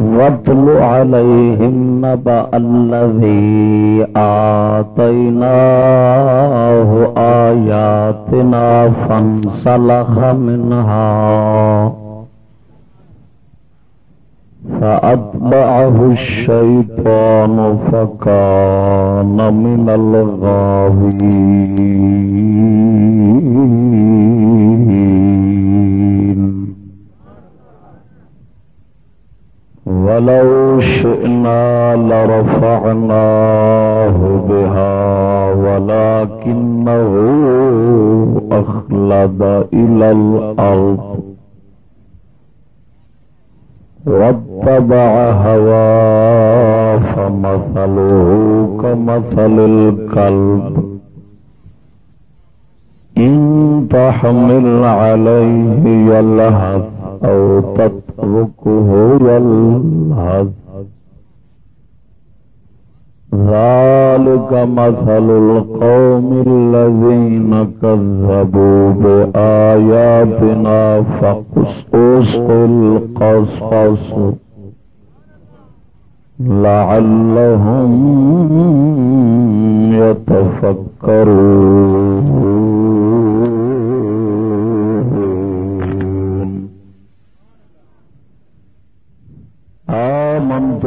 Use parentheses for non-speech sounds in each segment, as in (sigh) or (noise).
واتل عليهم نبأ الذي آتيناه آياتنا فانسلخ منها فأتبعه الشيطان فكان من الغاوين ولو شئنا لرفعناه بها ولكنه أخلد إلى الأرض واتبع هوا فمثله كمثل الكلب إن تحمل عليه يلهث أو تتبع مثل القوم الذين كذبوا بآياتنا فقصص القصص لعلهم يتفكرون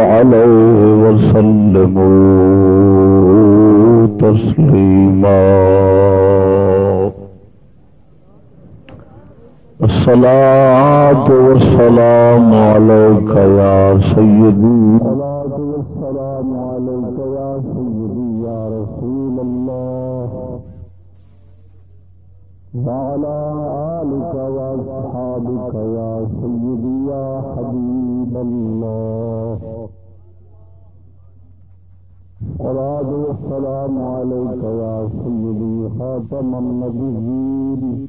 عليه وسلموا تسليما. الصلاة والسلام عليك يا سيدي. الصلاة والسلام عليك يا سيدي يا رسول الله. وعلى آلك وأصحابك يا سيدي يا حبيب الله. صلاة والسلام عليك يا سيدي خاتم النبيين.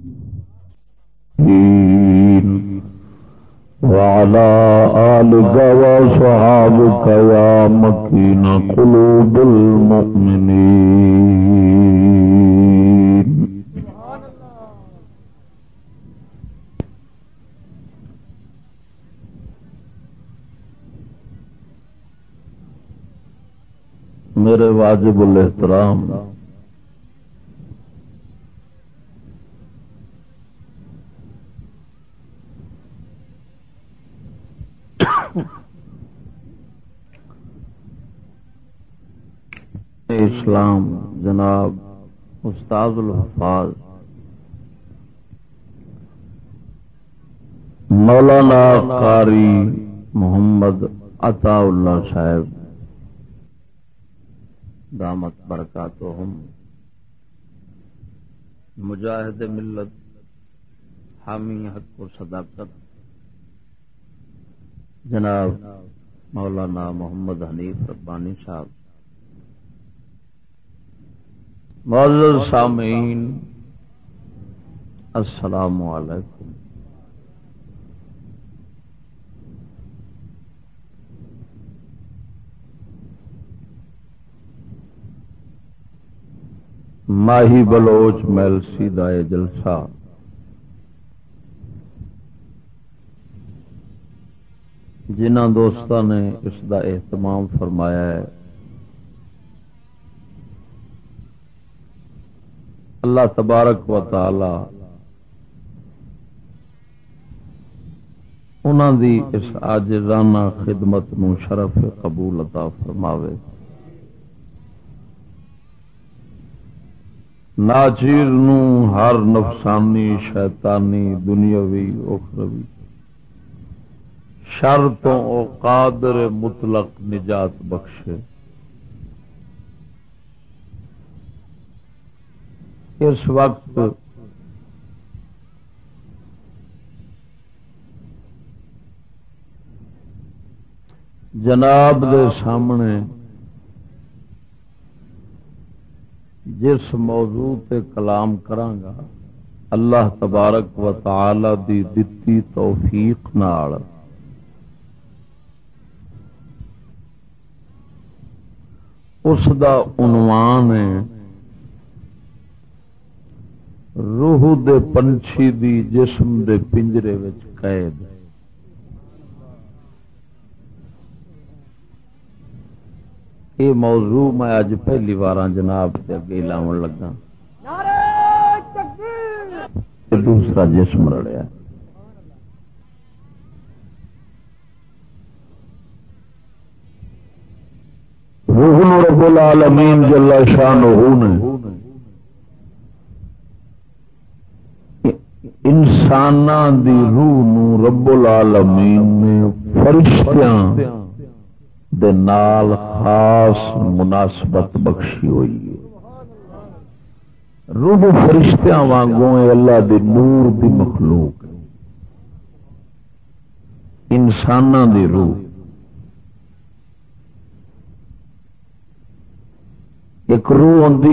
وعلى آلك وصحابك يا مكين قلوب المؤمنين. میرے واجب الاحترام۔ اسلام جناب استاد الحفاظ مولانا قاری محمد عطا اللہ صاحب۔ دامت برکاتہم۔ مجاہد ملت، حامی حق و صداقت۔ جناب مولانا محمد حنیف ربانی صاحب۔ معذر سامعین، السلام علیکم۔ ماہی بلوچ میلسی دائے جلسہ۔ جنہ دوست نے اس دا اہتمام فرمایا ہے، اللہ تبارک و تعالی انہوں دی اس آجزانہ خدمت نو شرف قبول عطا فرماوے۔ ناچیر نو ہر نفسانی شیطانی دنیاوی اخروی۔ شر تو او قادر مطلق نجات بخشے۔ اس وقت جناب دے سامنے جس موضوع تے کلام کرانگا، اللہ تبارک و تعالی دی دتی توفیق نال۔ اس دا عنوان ہے، روح دے پنچھی دی جسم دے پنجرے وچ قید۔ یہ موضوع میں اج پہلی بار جناب سے اگے لاؤ لگا۔ دوسرا جسم رڑیا روح رب العالمین جل شان انسان دی روح نو رب العالمین نے فرشتیاں دے نال خاص مناسبت بخشی ہوئی ہے۔ روح فرشتیاں وانگوں اللہ دی نور دی مخلوق انسان دی روح۔ ایک روح ہوں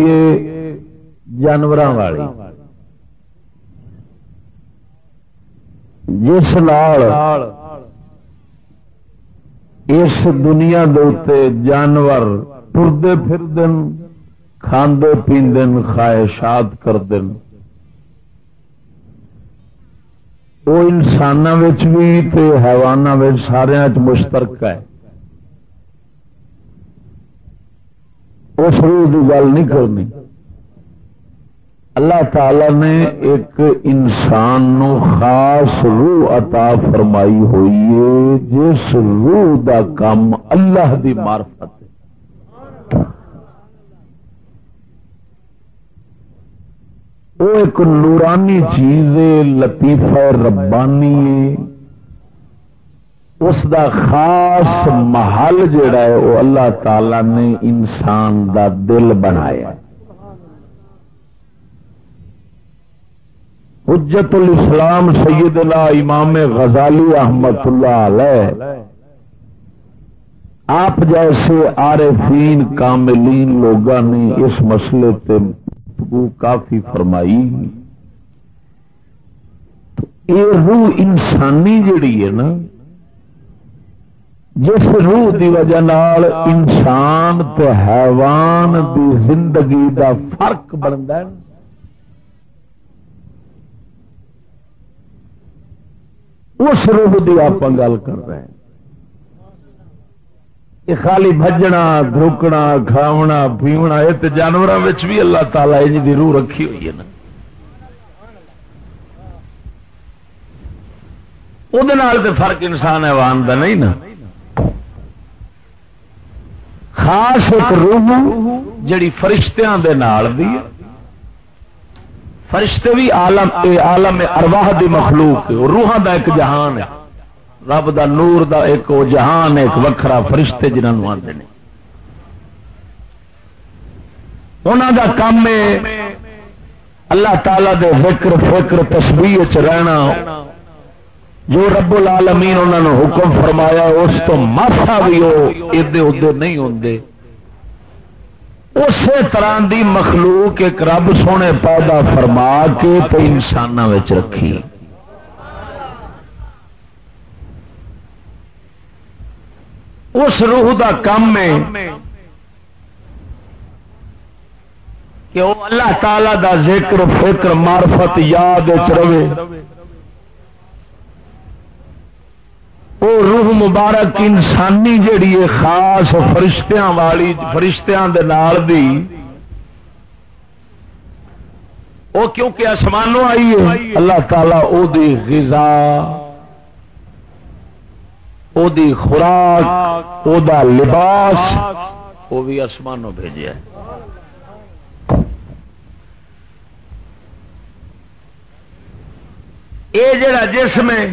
جانور والی۔ جس نال اس دنیا دے جانور ٹردے پھر کھاندے پیندن، خواہشات کر دن وہ انسان بھی حیوان سارا مشترک ہے۔ اس روح کی گل نہیں کرنی۔ اللہ تعالی نے ایک انسان نو خاص روح عطا فرمائی ہوئی ہے، جس روح دا کام اللہ دی معرفت وہ ایک نورانی چیز لطیفہ ربانی ہے۔ اس دا خاص محل جڑا ہے، وہ اللہ تعالی نے انسان دا دل بنایا۔ ہے حجت الاسلام سیدنا امام غزالی احمد اللہ علیہ۔ آپ جیسے عارفین کاملین لوگوں نے اس مسئلے تے کافی فرمائی۔ یہ روح انسانی جڑی ہے نا، جس روح دی وجہ نال انسان تے حیوان دی زندگی دا فرق بنتا ہے۔ اس روح کی آپ گل کر رہے ہیں۔ یہ خالی بجنا دھوکنا، کھاونا، پیونا، یہ تو جانوروں بھی اللہ تعالی جی روح رکھی ہوئی ہے نا۔ وہ فرق انسان ایوان کا نہیں نا۔ خاص ایک روح جڑی فرشتیاں دے نال دی فرشتے بھی عالم عالم ارواہ دی مخلوق روحاں دا ایک جہان ہے۔ رب دا نور دا ایک وہ جہان ایک وکھرا فرشتے جنہوں آتے ہیں انہوں دا کام ہے، اللہ تعالی دے ذکر فکر تسبیح رہنا۔ جو رب العالمین انہوں نے حکم فرمایا، اس تو ماسا بھی وہ ادے ادے نہیں ہوں اسی طرح دی مخلوق ایک رب سونے پیدا فرما کے تو انسان رکھی۔ اس روح دا کام ہے کہ وہ اللہ تعالی دا ذکر، فکر مارفت یاد رہے۔ وہ روح مبارک انسانی جیڑی ہے خاص فرشتیاں والی فرشتیاں دے نال دی وہ کیونکہ آسمانوں آئی ہے، اللہ تعالی او دی غذا، او دی خوراک، او دا لباس وہ بھی آسمانوں بھیجا یہ جڑا جسم ہے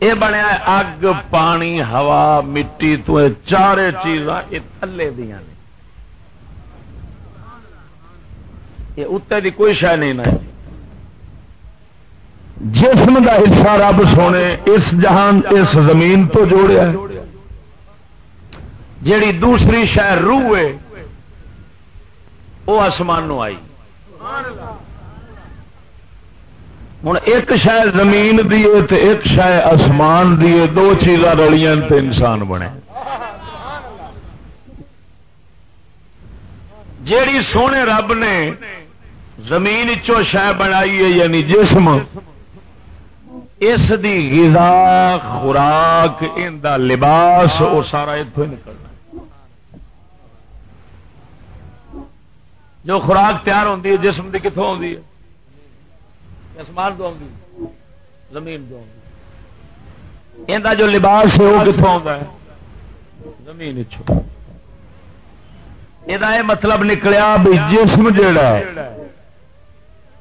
یہ بنیا اگ، پانی، ہوا، مٹی، تو چار چیزاں یہ تھلے دیا نے۔ یہ اتنے کی کوئی شہ نہیں نہ جسم کا حصہ رب سونے، اس جہان، اس زمین تو جوڑیا جیڑی دوسری شہ روح ہے، وہ آسمانوں آئی۔ ہوں ایک شاید زمین دیے ایک شاید آسمان دیے دو چیزاں رلیاں تو انسان بنے۔ جیڑی سونے رب نے زمین چو شہ بنائی ہے یعنی جسم، اس دی غذا، خوراک، ان دا لباس وہ سارا اتوں نکلنا۔ جو خوراک تیار ہوتی ہے، جسم کی کتوں آتی ہے؟ آسمان دو زمین دو ان جو لباس ہے وہ کتوں آتا ہے؟ زمین یہ مطلب نکلیا بھی جسم جڑا ہے۔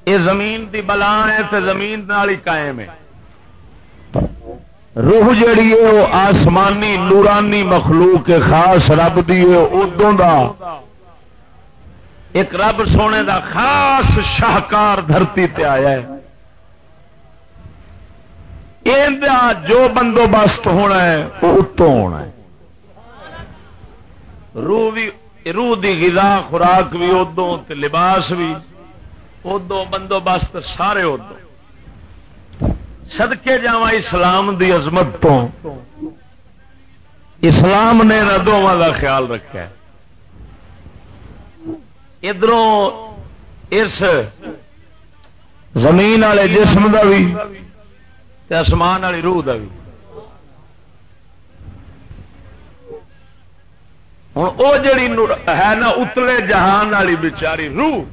یہ زمین دی بلا ہے تو زمین نال ہی قائم ہے۔ روح جیڑی ہے وہ آسمانی نورانی مخلوق خاص رب دی ہے ادوں دا۔ ایک رب سونے دا خاص شاہکار دھرتی تے آیا ہے۔ جو بندوبست ہونا ہے، وہ اتوں ہونا ہے۔ روح بھی، روح دی غذا، خوراک بھی ادو لباس بھی۔ ادو بندوبست سارے ادو سدکے جا اسلام دی عظمت تو اسلام نے دونوں کا خیال رکھا ادھر اس زمین والے جسم کا بھی آسمان والی روح کا بھی ہوں وہ جڑی ہے نا اتلے جہان والی بچاری روح،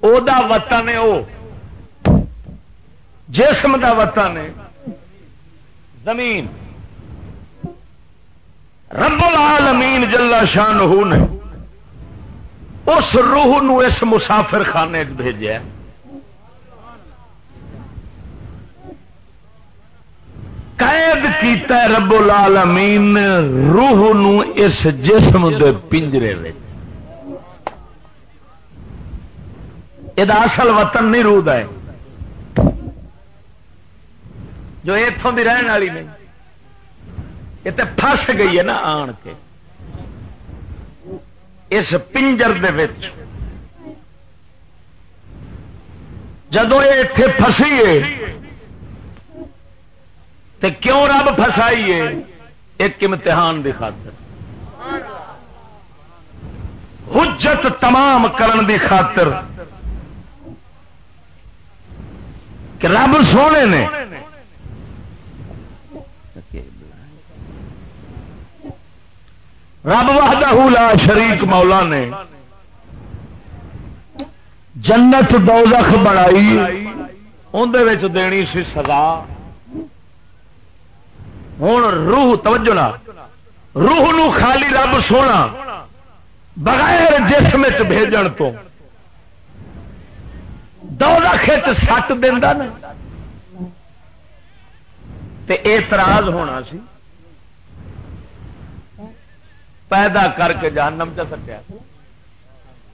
او دا وطن ہے وہ جسم دا وطن ہے۔ زمین۔ رب العالمین جلا شان نے اس روح نو اس مسافر خانے بھیجا قید کیتا ہے رب العالمین روح نو اس جسم دے پنجرے یہ اصل وطن نہیں روح ہے۔ جو اتوں کی رہن والی نہیں۔ یہ تو فس گئی ہے نا آن کے۔ اس پنجر دے جدو یہ اتے فسی ہے تے کیوں رب فسائیے ایک امتحان دی خاطر۔ حجت تمام کرن دی خاطر۔ کہ رب سونے نے۔ رب وحدہ لا شریک مولا نے۔ جنت دوزخ بنائی اندر دینی سی سزا۔ ہوں روح توجہ نا روح نو خالی رب سونا، بغیر جسم بھیجن تو۔ دولت سٹ دینا نا۔ تے اعتراض ہونا سی۔ پیدا کر کے جہنم چ سٹیا۔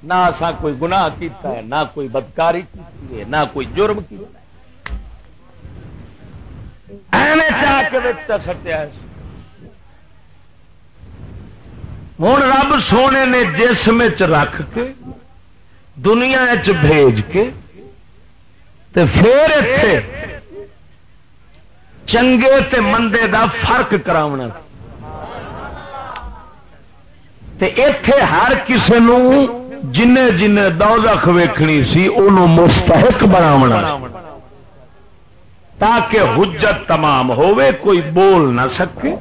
نہ اسا کوئی گناہ کیتا ہے، نہ کوئی بدکاری کی ہے، نہ کوئی جرم کیا ایویں چاہ کے سٹیا ہوں رب سونے نے جسم رکھ کے، دنیا بھیج کے، تے پھر اتے چنگے تے مندے دا فرق کراونا۔ تے اتے ہر کسی جن جن دوزخ ویکھنی سی انہوں مستحق بناونا۔ تاکہ حجت تمام ہوئے، کوئی بول نہ سکے۔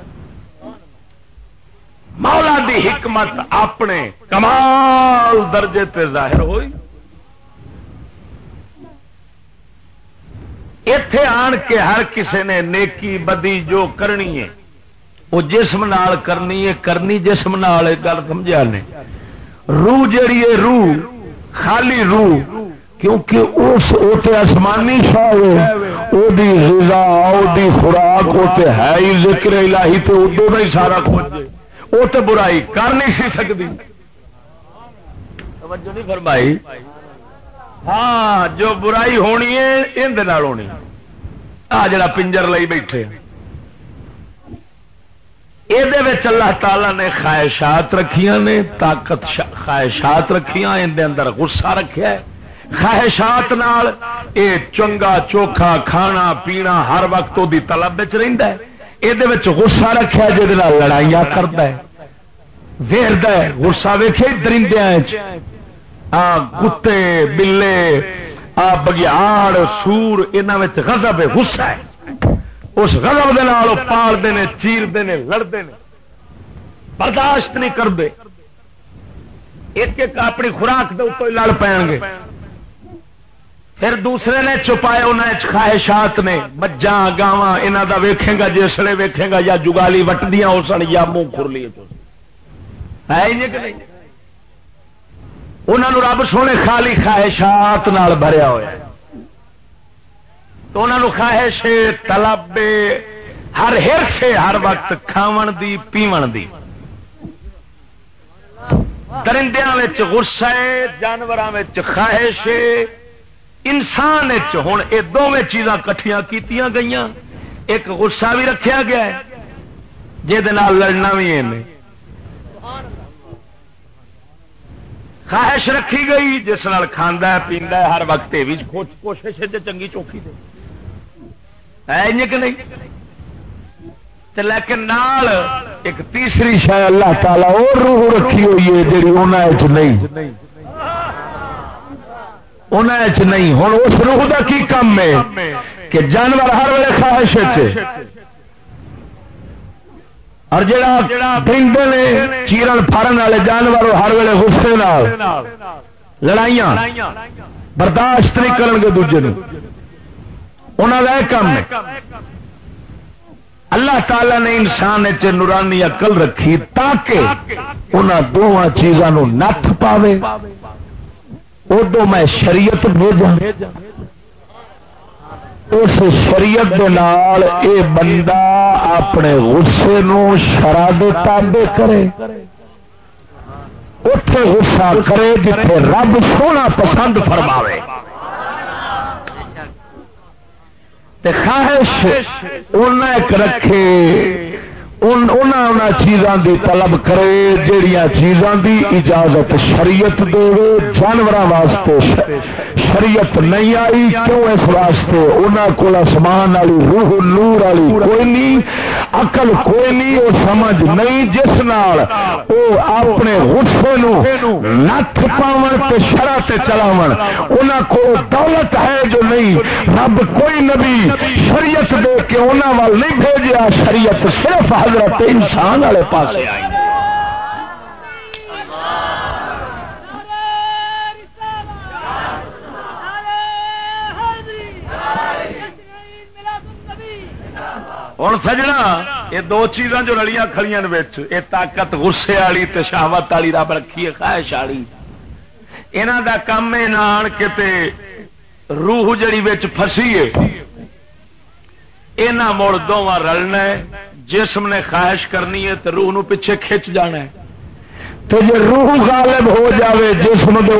مولا دی حکمت اپنے کمال درجے تے ظاہر ہوئی۔ اتے آن کے ہر کسی نے نیکی بدی جو کرنی ہے، وہ جسم نال کرنی ہے، کرنی جسم نال گل سمجھا نے۔ روح جیڑی ہے، روح، خالی روح کیونکہ اس اوتے آسمانی شاہ او دی غذا او دی خوراک اوتے ہے ہی ذکر الہی تو ادو میں سارا کچھ۔ وہ تو برائی کر نہیں سی سکتی۔ توجہ نہیں فرمائی۔ ہاں جو برائی ہونی ہے اندر ہونی۔ آ جڑا پنجر لئی بیٹھے۔ یہ اللہ تعالی نے خواہشات رکھیا نے، طاقت خواہشات رکھیا اندر اندر غصہ رکھیا ہے۔ خواہشات نال اے چنگا چوکھا کھانا پینا ہر وقت وہ طلب رہتا ہے۔ یہ غصہ رکھا جہد لڑائیاں کرتا ہے۔ ویرد غصہ ویخے درندیا کتے، بلے، آ بگیاڑ، سور یہاں غضب ہے، غصہ ہے۔ اس غضب دے نال پالتے ہیں چیرتے ہیں لڑتے ہیں برداشت نہیں کرتے ایک ایک اپنی خوراک کے اتو لڑ پے پھر دوسرے نے چھپائے انہیں خواہشات نے۔ مجھا گاواں یہاں کا ویکھے گا جسے ویکھے گا، یا جگالی وٹدیا ہو سن، یا منہ کھر لیے ہے انہوں رب سونے خالی خواہشات نال بھریا ہوا تو انہوں خواہش تلب ہر ہر سے ہر وقت کھاون دی، پیون دی۔ درندیا غصہ جانوروں خواہش انسان ہوں یہ دونوں چیزاں کٹھیاں کی گئی ایک غصہ بھی رکھا گیا ہے جہد لڑنا بھی ہے خواہش رکھی گئی، جس نال کھانا پیندا ہر وقت بھی کوشش ہے چنگی چوکی دے۔ ہے کہ نہیں؟ لیکن نال ایک تیسری شاید اللہ تعالی اور روح رکھی ہوئی ہے جی نہیں۔ نہیں۔ ہوں اس روح کا کی کام ہے؟ کہ جانور ہر ویلے خواہش اور جڑا ڈنڈے نے چیرن فارن والے جانور ہر ویلے غصے لڑائیاں برداشت نہیں کرن گے دوجے انہوں کا کام ہے۔ اللہ تعالی نے انسان چ نورانی اقل رکھی تاکہ انہوں دونوں چیزوں نت پاوے۔ ادو میں شریعت بھیجا اس شریعت دے نال اے بندہ اپنے غصے نو شراب تابے کرے۔ اتے غصہ کرے جتنے رب سونا پسند فرماوے۔ خواہش ایک رکھے۔ چیزاں دی طلب کرے جہیا چیزاں دی اجازت شریعت دے جانور واسطے شریعت نہیں آئی، کیوں اس واسطے؟ انہوں کو آسمان والی، روح نور والی کوئی نہیں اقل کوئی نہیں وہ سمجھ نہیں، جس نال وہ اپنے غصے نت پاو شرح سے چلاو انہوں کو دولت ہے جو نہیں، رب کوئی نبی شریعت دے کے انہوں وال نہیں بھیجا شریعت صرف حضرت انسان والے پاس آئی ہوں سجنا، یہ دو چیزاں جو رلیاں کھڑیاں یہ طاقت غصے والی شہوت والی رب رکھی ہے، خواہش والی۔ یہاں کا کام ہے نہ آن کے روح جڑی فسی ہے یہاں مڑ دونوں رلنا جسم نے خواہش کرنی ہے تو روح نو پیچھے کھچ جانا ہے۔ تو جی روح غالب ہو جاوے جسم دے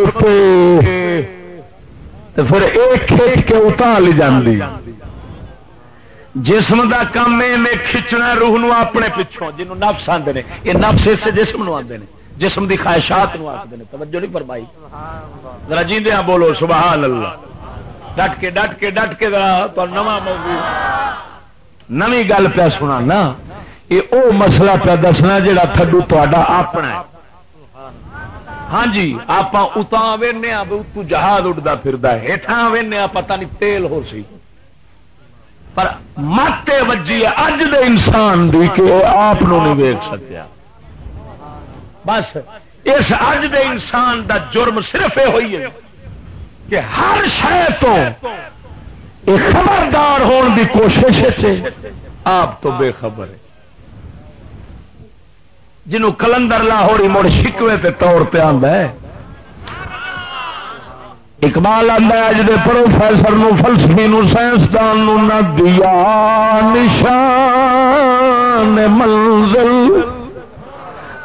تو پھر ایک کھچ کے اتار لی جاندی۔ جسم دا کام میں کھچنا روح نو اپنے پچھوں جنہوں نفس آتے ہیں یہ نفس اس جسم نو آتے ہیں جسم دی خواہشات نو آتے ہیں توجہ نہیں فرمائی۔ ذرا جیندے ہاں بولو سبحان اللہ۔ ڈٹ کے ڈٹ کے ڈٹ کے تو نواں موضوع۔ نوی گل پہ سنا نا یہ او مسئلہ پہ دسنا جڑا تھڈو تا اپنا ہے۔ ہاں جی آپ اتنا وہنے اتو جہاز اڈتا پھر ہیٹھا وہنے پتا نہیں تیل ہو سی۔ پر مت وجی اج دے انسان دی کہ آپ نہیں ویک سکیا۔ بس، اس اج دے انسان دا جرم صرف یہ ہوئی ہے کہ ہر شہر تو خبردار ہون دی کوشش جی۔ آپ تو بے خبر ہے جنہوں کلندر لاہوری مڑ شکوے پہ طور پہ آدھا ہے۔ اقبال آدھا اج دے پروفیسر نو، فلسفی نو، سائنسدان نو نہ دیا نشان، منزل۔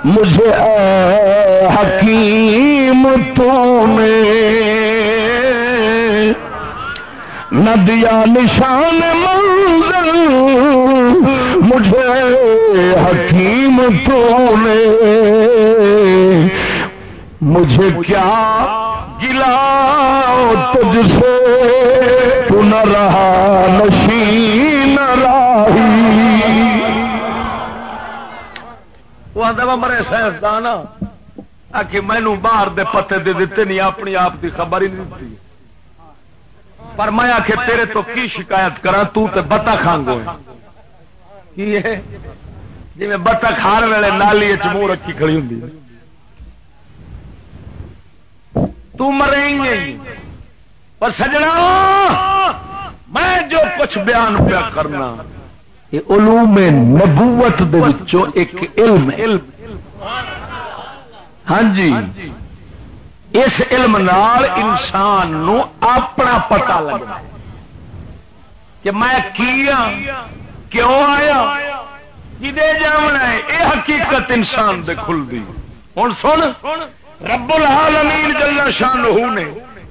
مجھے اے حکیم تو نے نہ دیا نشان منزل مجھے حکیم تو نے مجھے کیا گلا تجھ سے؟ تو نہ رہا نشین راہی۔ وہ آدھا مرے سائنسدان آ کہ مینو باہر دے پتے دے دیتے نہیں، اپنی آپ کی خبر ہی نہیں دیتی۔ پر میں آ کے تیرے تو کی شکایت کرا تو تے بتا کھانگو کی ہے؟ جی میں بتا کھان ویلے نالی منہ رکھی کھڑی ہوں تو مریں گے۔ پر سجنا میں جو کچھ بیان پیا کرنا یہ علوم نبوت ایک علم علم ہاں جی۔ اس علم نال انسان نو اپنا پتا لگتا کہ میں کیا ہاں؟ کیوں آیا؟ کدے جامنا ہے؟ یہ حقیقت انسان دے کھل دی۔ ہوں سن رب العالمین جل شان نے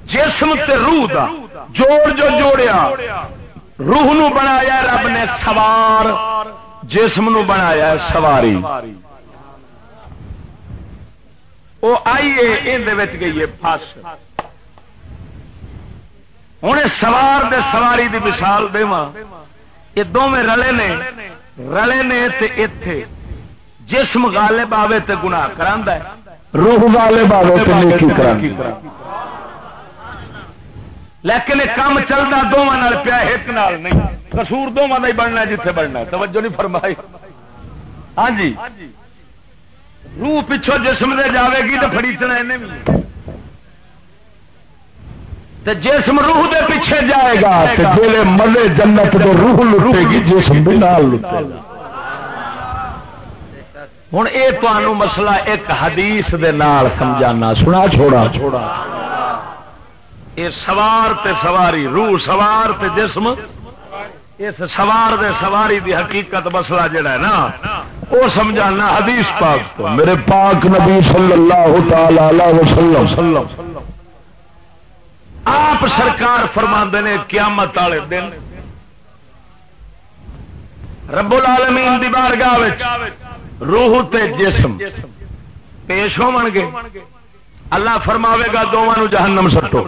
جسم تے روح دا جوڑ جو جوڑیا، روح نو بنایا رب نے، سوار۔ جسم نو بنایا سواری۔ وہ آئیے یہ گئی ہے فس ہوں سوار دے سواری دی مثال دے یہ دونوں رلے نے رلے نے تے اتے جسم غالب آوے تے گناہ کرا روح غالب آوے تے نیکی لیکن کام چلتا دونوں پیا ایک نال نہیں۔ کسور دونوں کا ہی بننا جیتے بننا توجہ نہیں فرمائی۔ ہاں جی۔ روح پچھو جسم دے جاوے گی تو فریچنا جسم روح دے پیچھے جائے گا جیلے ملے جنت دے روح لٹے گی، جسم بھی نال لٹے گا۔ ہوں یہ تمہوں مسئلہ ایک حدیث دے نال سمجھانا، سنا چھوڑا۔ چھوڑا یہ سوار تے سواری، روح سوار تے جسم اس سوار دے سواری دی حقیقت مسئلہ جڑا ہے نا وہ سمجھانا حدیث پاک تو۔ میرے پاک نبی صلی اللہ تعالی وسلم۔ آپ سرکار فرما نے قیامت والے دن رب العالمین دی بارگاہ روح تے جسم پیش ہو گے۔ اللہ فرماوے گا دونوں جہنم سٹو۔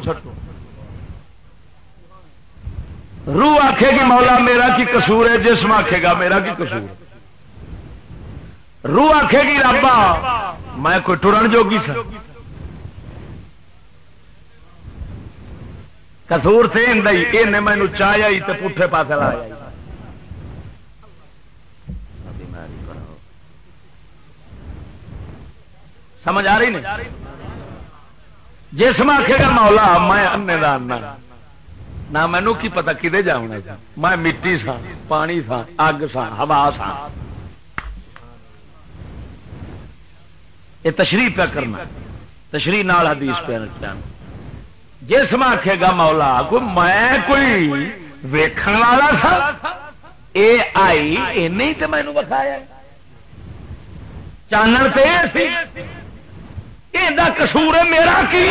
روح آکھے گی، مولا میرا کی قصور ہے، جسم آکھے گا، میرا کی قصور روح آکھے گی، رابا، میں کوئی ٹرن جوگی سا۔ کسور سے یہ مینو چاہیا تو پٹھے پاس لایا سمجھ آ رہی نہیں؟ جسم آخے گا، مولا، میں انے دان نہ مینو کی پتا کدے جاؤنا میں مٹی سا پانی سا اگ سا ہوا سا یہ تشریح پہ کرنا تشریح نال حدیث پہ جسم آخے گا مولا کو میں کوئی ویکھن والا سا اے آئی تو مینو بخایا چانن پہ یہ کسور میرا کی؟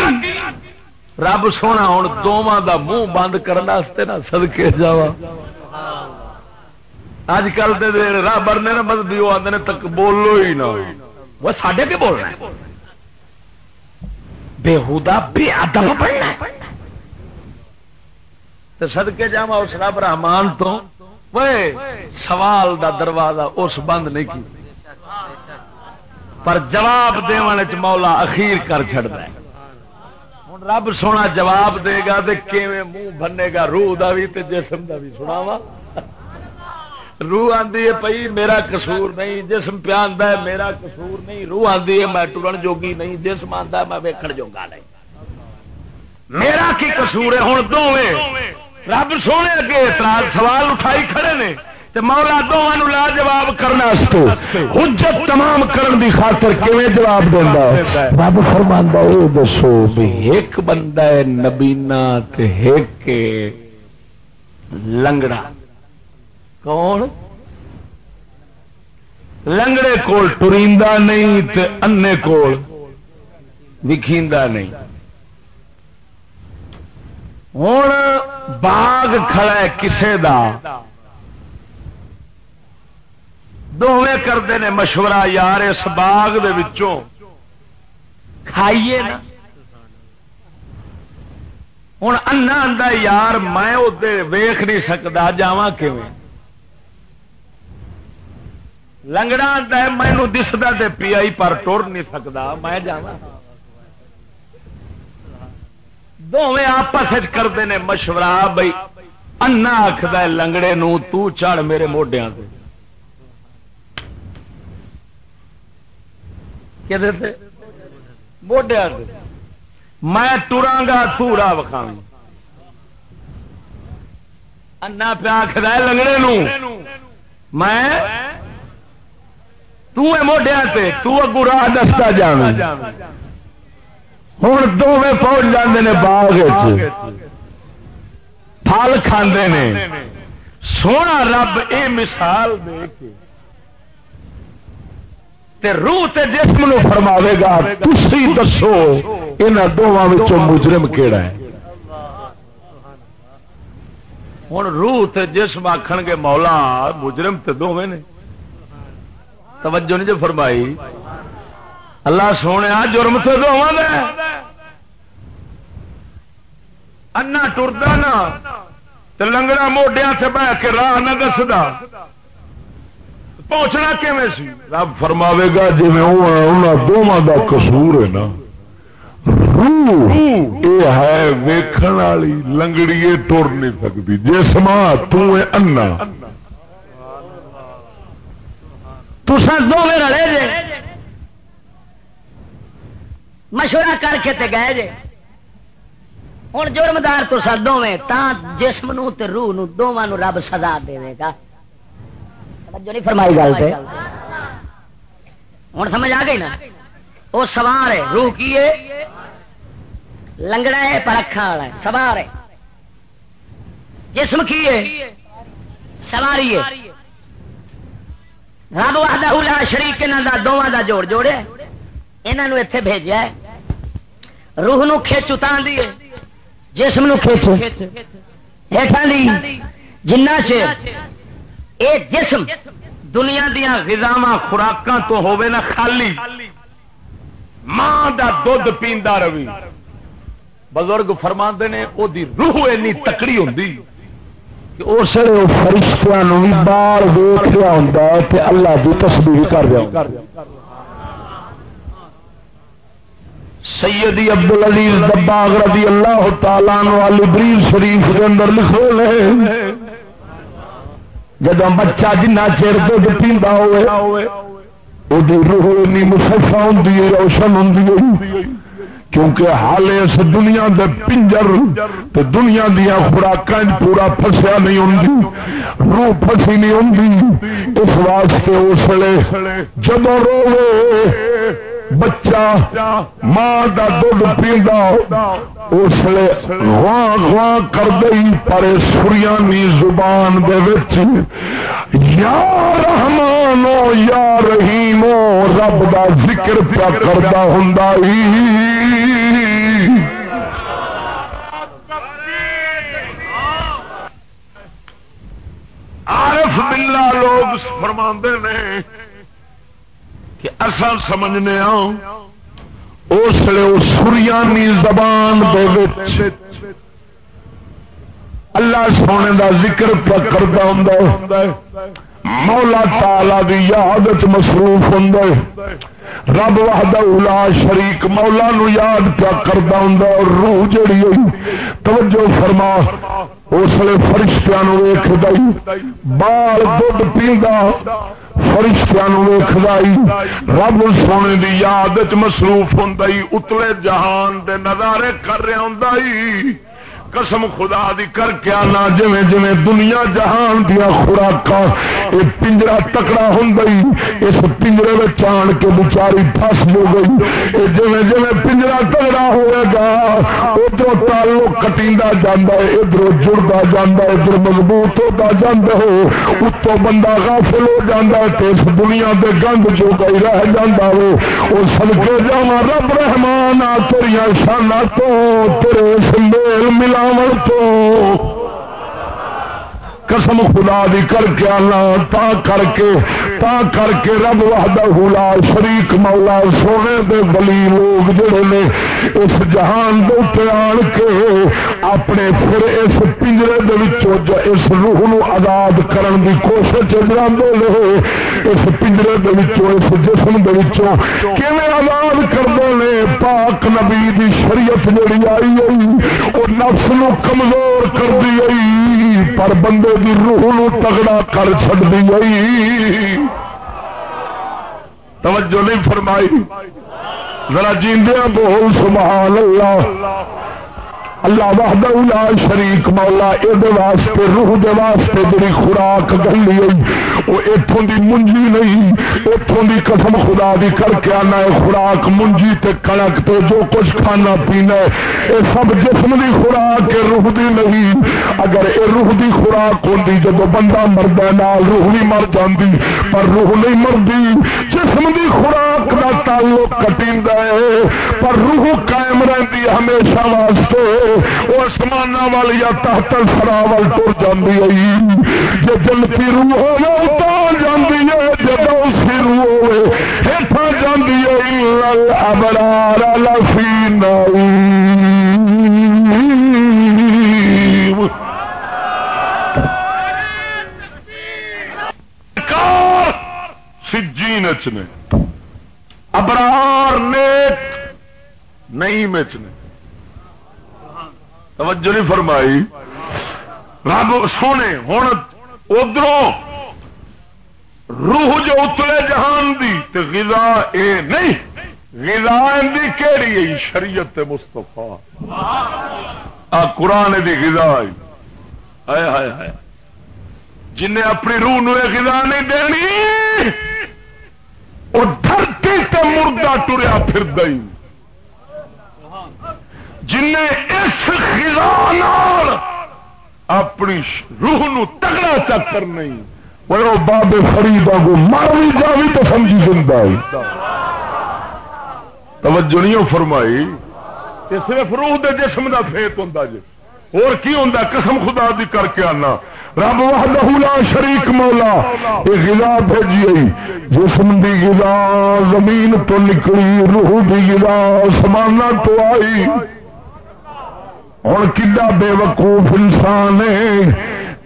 رب سونا ہوں دونوں دا منہ بند کرنے نا سدکے جا اج کل رابر نے مدد وہ آدھے تک بولو ہی نہ۔ وہ ساڈے کے بولنا بےحدا بے ادب پڑھنا تو سدکے جا اس رب رحمان تو۔ سوال دا دروازہ اس بند نہیں کی پر جواب دون مولا اخیر کر چڑتا ہے۔ رب سونا جواب دے گا منہ بنے گا؟ روح کا بھی جسم کا بھی سنا وا روح آدھی ہے پی میرا قصور نہیں، جسم پیا ہے، میرا قصور نہیں، روح آدھی ہے، میں ٹرن جوگی نہیں، جسم آتا میں ویکن جوگا نہیں۔ میرا کی قصور ہے؟ ہوں دونوں رب سونے اگے اعتراض، سوال اٹھائی کھڑے نے۔ مولا دونوں لا جواب کرنا حجت تمام کرن دی خاطر کیویں جواب دینا رب فرماندا او دسو بھی ایک بندہ ہے نبینا تے ایک لنگڑا۔ کون؟ لنگڑے کول ٹریندا نہیں تے انے کول وکھیندا نہیں۔ ہوں باغ کھڑا ہے کسے دا۔ دونیں کرتے ہیں مشورہ، یار، اس باغ کھائیے نا۔ ہوں انا آدھا یار، میں ویخ نہیں سکتا جا لنگڑا آتا ہے مینو دستا تے پی آئی پر ٹر نہیں سکتا میں جا دونیں آپس کرتے ہیں مشورہ بھائی انا آخد لنگڑے نو تو چڑھ میرے موڈیا سے موڈیا میں ٹرا گا تورا وکھا انا پیا آخر لنگڑے میں موڈیا تگو راہ دستا جانا ہوں دونوں پہنچ جاندے نے باغ پھل کھاندے نے۔ سونا رب اے مثال دے کے۔ تے روح تے جسم نو فرماوے گا، تسی دسو یہاں دونوں وچوں مجرم کیڑا ہے؟ ہوں روح تے جسم آخن گے، مولا، مجرم تے دونوں نے۔ توجہ نہیں جو فرمائی۔ اللہ سونے جرم تو دونوں نے۔ انا ٹرتا نا لنگڑا موڈیا سے بہ کے راہ نہ دستا پہنچنا کیون سی؟ رب فرماوے گا جی دونوں کا کسور ہے نا روح یہ ہے ویکھن والی لنگڑی ٹر نہیں سکتی۔ جسم تنا دونوں رلے جے۔ مشورہ کر کے تے گئے جے۔ ہوں جرمدار تو دونیں تا جسم نو تے روح نو دونوں رب سزا دے گا۔ جو نہیں فرمائی گل سے ہوں سمجھ آ گئی نا؟ وہ سوار ہے روح کی ہے؟ لنگڑا ہے پر اکھا والا ہے سوار ہے۔ جسم کی ہے سواری ہے۔ رب وحدہ لا شریک انہوں دا دونوں دا جوڑ جوڑے انہوں اتے بھیجا ہے۔ روح نو کھچ اتان دی جسم نو کھچ دی جنہ چ اے جسم دنیا دیا غذاوا خوراک تو ہوے نا خالی۔ ماں دا دھد پیندا روی بزرگ فرما نے وہ روح اینی تکڑی ہوں اس فرشتوں بھی بال ویخ رہا ہوں اللہ کی تصویر کر رہا سیدی عبد العزیز دباغ رضی اللہ تعالیٰ علی بریل شریف کے اندر لکھو لے جب بچہ جنہ چیر دھد پیندا ہوئے روح مسفا ہوں روشن ہوں کیونکہ حال اس دنیا دے پنجر تو دنیا دیا خوراک پورا فسیا نہیں ہوں روح فسی نہیں ہوں اس واسطے اس لیے جب رو بچہ، ماں کا دھد پیندا اس لیے گواں گواں کر گئی پر سریانی زبان دے وچ، یا رحمانو یا رحیمو رب دا ذکر پیا کردا ہوندا عارف باللہ لوگ فرما نے کہ اصل سمجھنے اس لیے وہ سریانی زبان دے اللہ سونے دا ذکر کرتا ہوں مولا تالا دی یاد مصروف ہوں رب وحدہ اولا شریک مولا نو یاد پیا کرتا ہوں اور روح جڑی ہوئی توجہ فرما، اس لیے فرشتیاں ویخ دئی بال دھد پیندا، فرشتیاں ویخ دئی رب سونے دی یاد مصروف ہوں اتلے جہان دے نظارے کر رہا ہوں قسم خدا دی کر کے آنا جی جی دنیا جہان دیا خوراک یہ پنجرا تکڑا ہوں اس پنجرے میں آن کے بچاری پس ہو گئی۔ یہ جی جی پنجرا تگڑا ہوئے گا ادھر تعلق کٹی جانا ہے ادھر جڑتا جانا ادھر مضبوط ہوتا جانا ہو اتو بندہ غافل ہو جاتا ہے تو اس دنیا کے گند جو گئی رہ جاتا ہو وہ سڑکے جا رب رحمان آ تیریا شانا تو تیرے سمیل ملا تو قسم خدا دی کر کے آنا، تا کر کے، تا کر کے رب وحدہ حلا شریک مولا سونے دے بلی لوگ جڑے نے اس جہان دے آن کے اپنے پھر اس پنجرے دے وچوں اس روح نو آزاد کرن دی کوشش جاندے لے اس پنجرے دے وچوں، اس جسم دے وچوں کیویں آزاد کردے نے؟ پاک نبی دی شریعت جڑی آئی ہوئی او نفس نو کمزور کر دی آئی پر بندے کی روح نو تگڑا کر چڑ دی توجہ نہیں فرمائی۔ ذرا جیندیا بول، سبحان اللہ۔ اللہ وحدہ لا شریک مولا یہ واسطے، روح دے واسطے جڑی خوراک گلی ہوئی، وہ اتوں دی منجی نہیں اتوں دی قسم خدا دی کر کے آنا ہے، خوراک منجی تے کنک تے جو کچھ کھانا پینا ہے یہ سب جسم دی خوراک روح دی نہیں۔ اگر یہ روح دی خوراک ہوتی جب بندہ مرد نال روح نہیں مر جاندی، پر روح نہیں مردی۔ جسم دی خوراک کا تعلق کٹی ہے، پر روح قائم رہتی ہمیشہ واسطے۔ وہ آسمان وال یا تحت سرا وال تر جاتی ہے جی جلتی روح ہو اتار جاتی ہے جب اسی روح ہوئے ہٹا جاتی ہے ابرار لفی نائی سجی نچنے ابرار نیک نہیں مچنے توجہ نہیں فرمائی۔ رب سونے ہوں ادھر روح جو اتلے جہان دی، تے غذا اے نہیں، غذا دی کیڑی ہے شریعت مستفا آ قرآن دی غذا آئی ہائے ہائے ہائے۔ جن اپنی روح نو غذا نہیں دینی، وہ دھرتی تے مردہ ٹریا پھر دئی جن اس خزان اپنی روح نو تگڑا چکر نہیں وہ بابے فریدا کو مر بھی جا بھی تو سمجھی زندہ توجہ نہیں فرمائی؟ کہ صرف روح دے جسم دا فیت ہوں جی۔ اور کی ہوں قسم خدا دی کر کے آنا۔ رب وحدہ لا شریک مولا، یہ غذا بھیجی جسم دی غذا زمین تو نکلی، روح دی غذا سمانا تو آئی۔ ہوں کڈا بے وقوف انسان ہے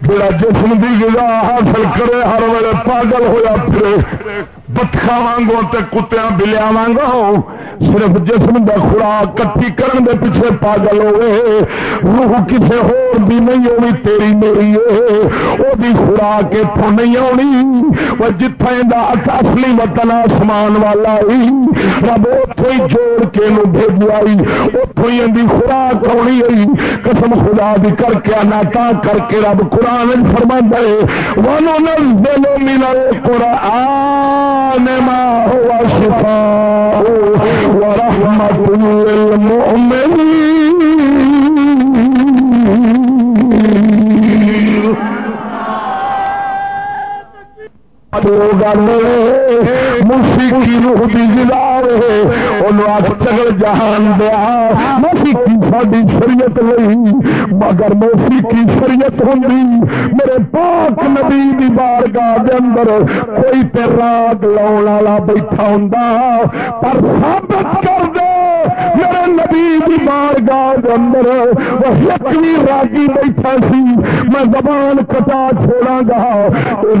جڑا جسم کی گزا حاصل کرے، ہر ویل پاگل ہوا پھر بتخا واگوں تے کتیا بلیا وانگو صرف جسم دا خوراک کٹھی کرن دے پیچھے پاگل ہوئے۔ روح کسے ہور بھی نہیں ہونی، تیری میری او دی خوراک اتوں نہیں آنی۔ وہ جتھے دا اصلی وطن آسمان والا ہی۔ رب اتوں ہی جوڑ کے نو بھیج آئی۔ اتوں ہی دی خوراک ہونی آئی قسم خدا دی کر کے آنا تا کر کے رب قرآن فرما دے ونو نزل من القرآن القرآن ما هو شفاء۔ ورحمة للمؤمنين موسیقی روح دی آج چگل جہان دیا موسیقی ساری شریعت نہیں مگر موسیقی شریعت ہوں میرے پاک نبی دی بارگاہ دے اندر کوئی تے راگ لاؤ والا بیٹھا ہوں پر ثابت کر دے، میرے نبی دی بارگاہ دے اندر وہ یقینی راگی بیٹھا سی۔ میں زبان کٹا چھوڑا گا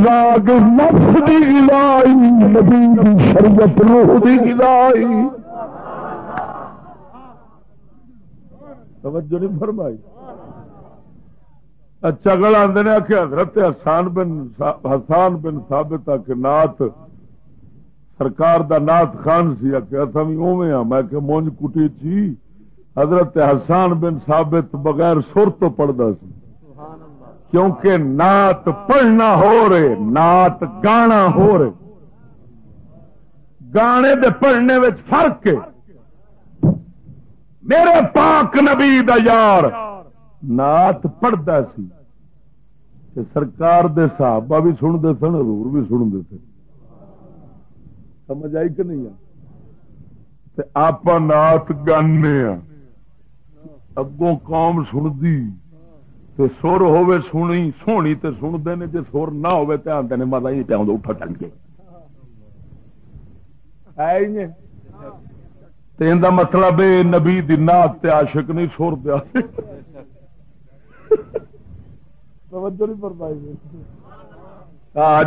راگ نفس دی گلائی نبی دی شریعت روح دی گلائی توجہ نہیں فرمائی۔ اچھا گل آدھے نے کہ حضرت حسان بن حسان بن ثابت کہ نات سرکار دا نات خان سی کہ اصا بھی اوے ہاں میں کہ مونج کٹی چی حضرت حسان بن ثابت بغیر سر تو پڑھتا سی۔ کیونکہ نات پڑھنا ہو رہے نات گانا ہو رہے۔ گانے دے پڑھنے میں فرق ہے۔ میرے پاک نبی دا یار۔ نات پڑھتا سی۔ سرکار دے صحابہ بھی سنتے سن، حضور بھی سنتے تھے سمجھ آئی کہ نہیں آپ نات گانے اگوں قوم سنتی سر ہوے سنی سونی تے سنتے نے جی سر نہ ہوے تے آتے نے ماتا ہی پیا اٹھا چل کے۔ مطلب نبی دی نات تے عاشق نہیں سور دیا۔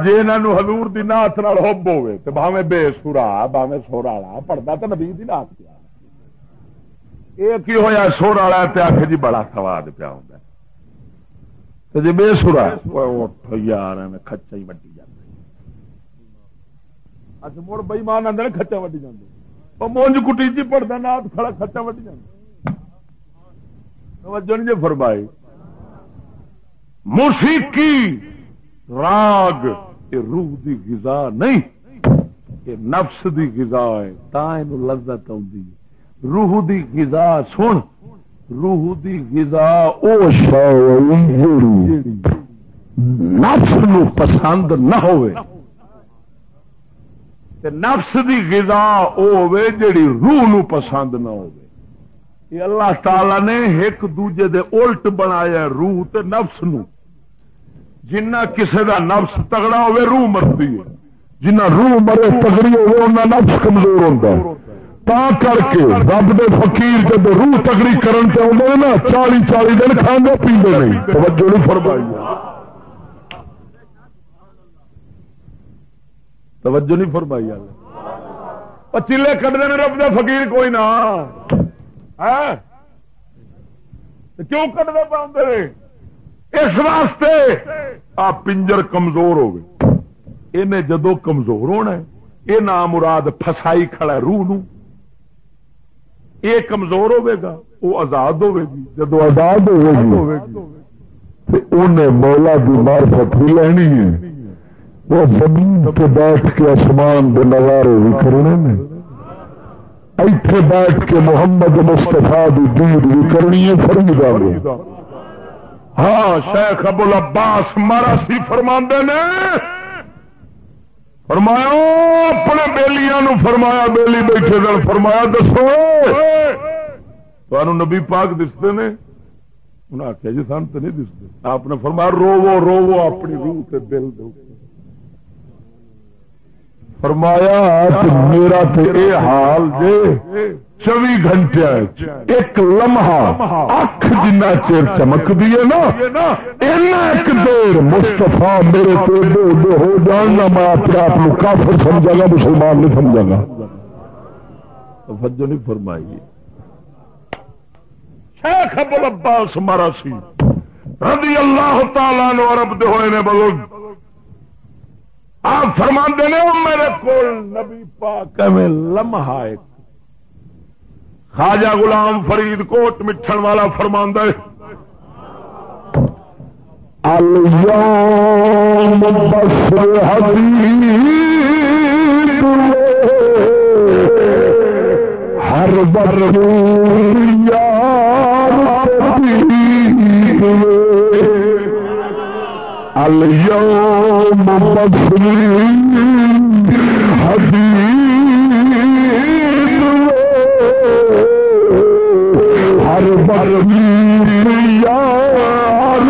جی انہوں ہزور کی نات ہوب ہوے تو باوے بے سورا باوے سور والا پڑھتا تو نبی دی نات پیا۔ یہ کی ہوا سور والا آخ جی بڑا سواد پیا ہوں جی بے سورا یار کچا ہی وڈی جاتا اچھا مڑ بئی آدھے کچا وڈی جاتے مونج کٹی جی پڑتا نات کھڑا کچا وڈی جاتا توجہ نہیں فرمائی موسیقی راگ یہ روح دی غذا نہیں یہ نفس دی غذا ہے تا یہ لذت آتی روح دی غذا سن روح دی غذا او نفس نو پسند نہ ہوئے تے نفس دی غذا او ہوئے جڑی روح نو پسند نہ ہوئے یہ اللہ تعالی نے ایک دوجے دے الٹ بنایا روح تے نفس نو۔ جنہ کسے دا نفس تگڑا ہوئے روح مرتی ہے۔ جنہ روح مرے، تگڑی ہوئے انہ نفس کمزور ہوتا ہے۔ تا کر کے رب دے فقیر جب روح تگڑی کرن تے ہوندے نا، چالی چالی دن کھاندے پیندے نہیں۔ توجہ نہیں فرمائی۔ توجہ نہیں فرمائی چیلے کٹتے ہیں رب دے فقیر کوئی نہ۔ ہاں؟ کیوں کٹنے پاؤں اس واسطے آ پنجر کمزور ہو گئے۔ یہ جدو کمزور ہونا یہ نام مراد فسائی کھڑا روح نو۔ یہ کمزور ہوے گا وہ آزاد ہوے گی۔ جدو آزاد ہوے گی انہیں مولا کی مارفت بھی لینی ہے۔ وہ زمین پہ بیٹھ کے آسمان دے نظارے بھی کرنے میں، ایتھے بیٹھ کے محمد مستفا دی دید بھی کرنی ہے فرید ہاں شیخ ابو العباس مارا سی فرما نے۔ فرمایا، اپنے بیلیاں نو فرمایا، بیلی بیٹھے دل فرمایا، دسو۔ نبی پاک دستے نے۔ انہیں آخیا جی سن تو نہیں دستے۔ آپ نے فرمایا، روو روو اپنی روح کے دل دو فرمایا میرا تو یہ حال جے چوبی گھنٹے ایک لمحہ اکھ جنا چیر چمک دیے نا ایک دیر مستفا میرے تو دو دو ہو جاننا میں اپنے آپ کو کافر سمجھا گا مسلمان نہیں سمجھا گا۔ توجہ نہیں فرمائی۔ شیخ ابو عباس مارا سی رضی اللہ تعالیٰ نو عرب دے ہوئے نے بزرگ آپ فرما نے میرے کو نبی پاک میں لمحہ ایک خواجہ غلام فرید کوٹ مٹھن والا فرما الم بس ہر بر یا اليوم بصري حديث ہر بر یار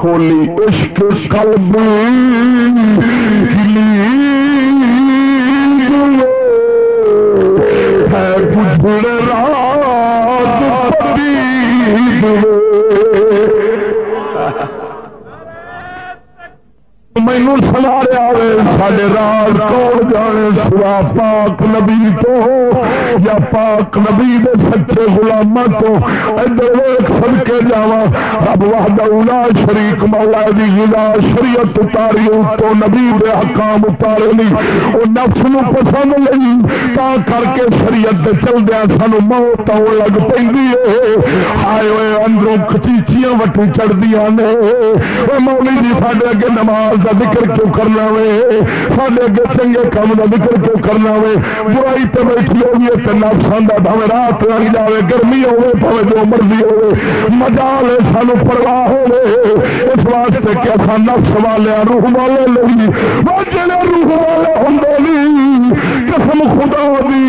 کھولی عشق قلب مینو سوارے آئے سارے راج کون جانے؟ سوا پاک نبی تو، یا پاک نبی دے سچے گلاما تو؟ ادھر ویک سن کے جا رب وحدہ واہدہ شریک، مولا دی گلا شریعت اتاری تو نبی دے حکام اتارے نہیں۔ وہ نفس نو پسند نہیں، تا کر کے شریعت دے چل دیا سانو موت آن لگ پی ہائے ہوئے اندروں کچیچیاں وٹو چڑھ دیا نے مولی جی سارے اگے نماز کا ذکر کیوں کرنا وے سارے اگے چنگے کام کا ذکر کیوں کرنا وے برائی تو بیٹھی ہوگی تو نفسان کا بھاوے رات لگ جائے گرمی ہوے بھاوے جو مرضی ہوے مزہ لے سانو پرواہ ہوے اس واسطے کہ اصا نفس والے روح والے لوگ جڑے روح والے ہوں قسم خدا دی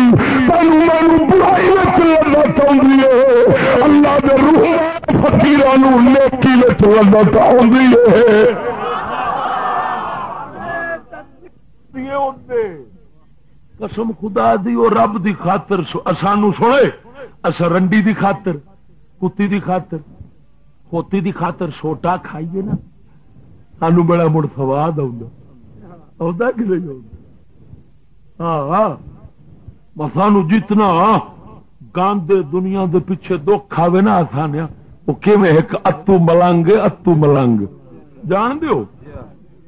تینوں مینو برائی لگنا چاہیے اللہ دے روح فکیران نیکی لگنا چاہیے قسم خدا دی اور رب دی خاطر سانو سنے اصا رنڈی دی خاطر، کتی دی خاطر۔ کھوتی دی خاطر سوٹا کھائیے نا۔ سانو بڑا مڑ سواد آ کہ ہاں, ہاں۔ سانو جتنا گاندے دنیا دے پیچھے دکھ آئے نا آسانیا وہ ایک اتو ملنگ اتو ملنگ۔ جان دیو؟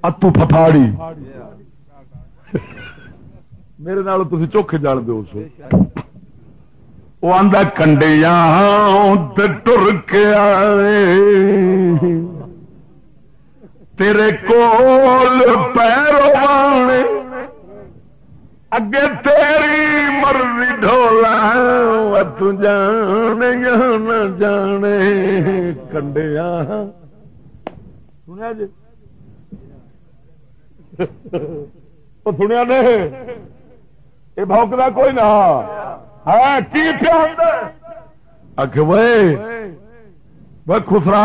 اتو پھاڑی میرے نال تھی چوکھے جان دو سو۔ وہ آدھا کنڈیا ٹر کے آئے۔ تیرے کول پیرو اگے تیری مرضی ڈولا تانے نہ جانے۔ کنڈیا سنیا جی؟ (laughs) سنیا نہیں یہ بوکتا کوئی نہ خسرا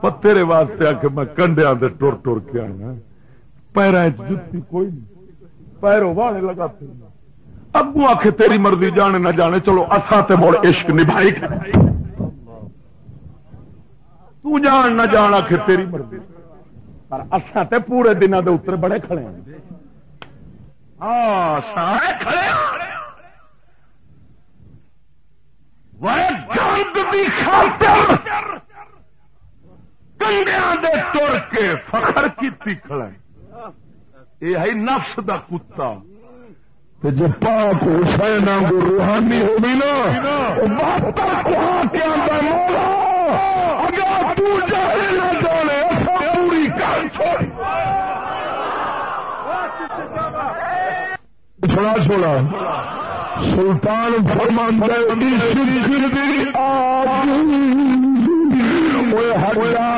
پتےرے واسطے آ کے میں کنڈیا ٹر ٹر کے آنا۔ پیروں جتی کوئی نہیں پیروں وانے لگا ابو آخ تیری مرضی جانے نہ جانے، چلو اصا تے مڑ عشق نبھائی۔ تو جان نہ جان آخ تیری مرضی۔ پر اصا تے پورے دنوں دے اتر بڑے کھڑے ہیں۔ ہاں، کنڈیا دے تر کے فخر کی کھڑا یہ ہے نفس دا کتا۔ جی پاک حسین کو روحانی ہوگی نا اگر تو جائے نہ جانے پوری کر چھوڑ چھوڑا چھوڑا سلطان فرمان ہٹا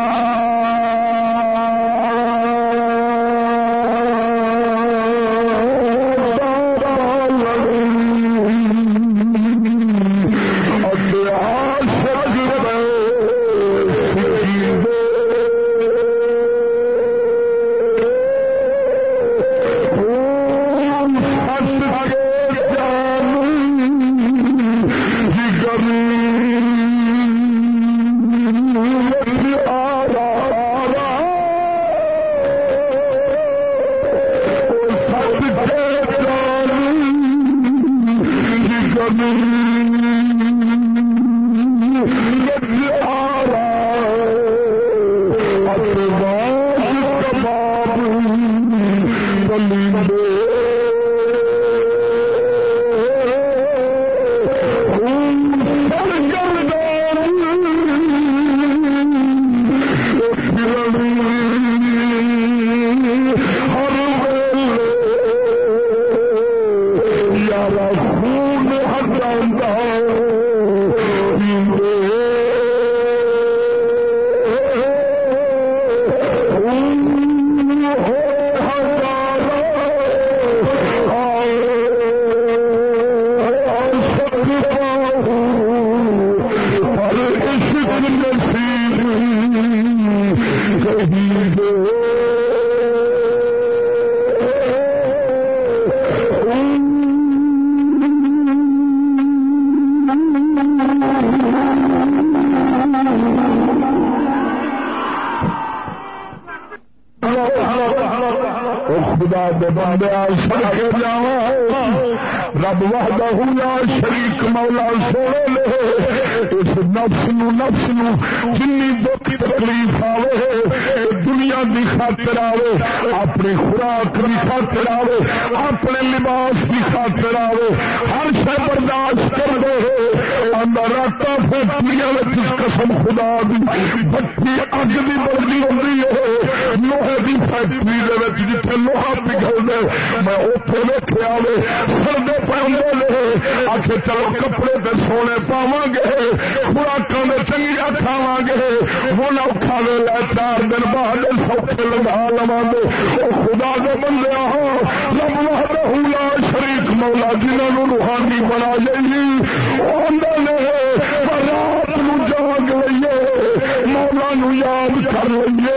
یاد کر لئیے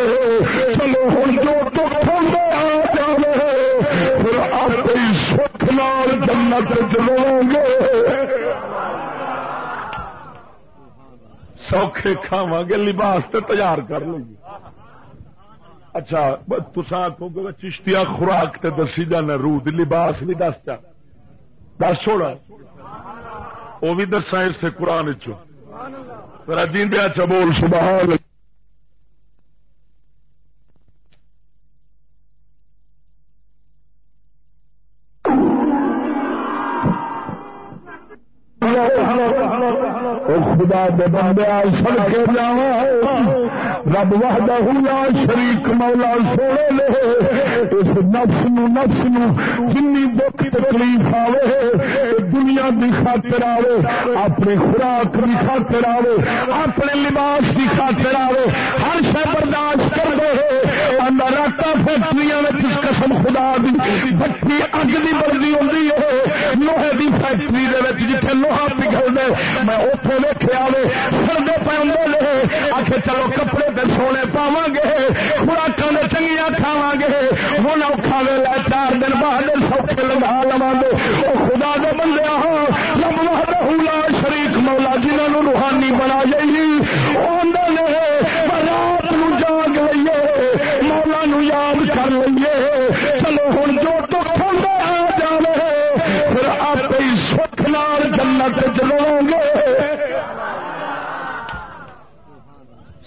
چلو ہوں جو تو آ جائے پھر آپ سکھ نال جنت چلو گے۔ سوکھے کھاوا گے، لباس تے تیار کر لیے اچھا تسا آخو گے چشتیا خوراک تے دسی جانا رود لباس بھی دس چا دس چھوڑا۔ وہ بھی دسا اس قرآن چو دین دیا آچھا چبول سبحان خدا دے بندے سڑ کے جا رب وحدہ لا شریک مولا سونے لے۔ اس نفس نو نفس نو جنی دکھ تکلیف آوے۔ دنیا دی خاطر آوے اپنی خوراک دی خاطر آوے، اپنے لباس دی خاطر آوے۔ ہر شہ برداشت کر دے اندر راتا فیکٹری قسم خدا دی بچی اگ دی بردی ہوتی ہے۔ لوہے دی فیکٹری جتنے لوہا پگل دے میں اتنے ویکیا سردے پہ لے آ کے چلو کپڑے تے سونے پاو گے خوراک میں چنگیا کھاوا گے۔ وہ نہ کھاوے چار دن بعد سوکھے لگا لوا گے۔ وہ خدا دے بندے ہو رب لا شریک مولا جنہوں روحانی بنا جائیے وہ رات نو جاگ لئیے مولا نو یاد کر لئیے۔ چلو ہوں جو تو آ جائے پھر آپ سکھ نال جنت چلو گے۔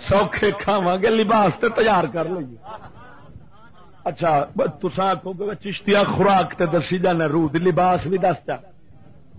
سوکھے کھاوا گے، لباس تے تیار کر لیے اچھا تسا آخو گے چشتیا خوراک تے دسی جانا رود لباس بھی دس چا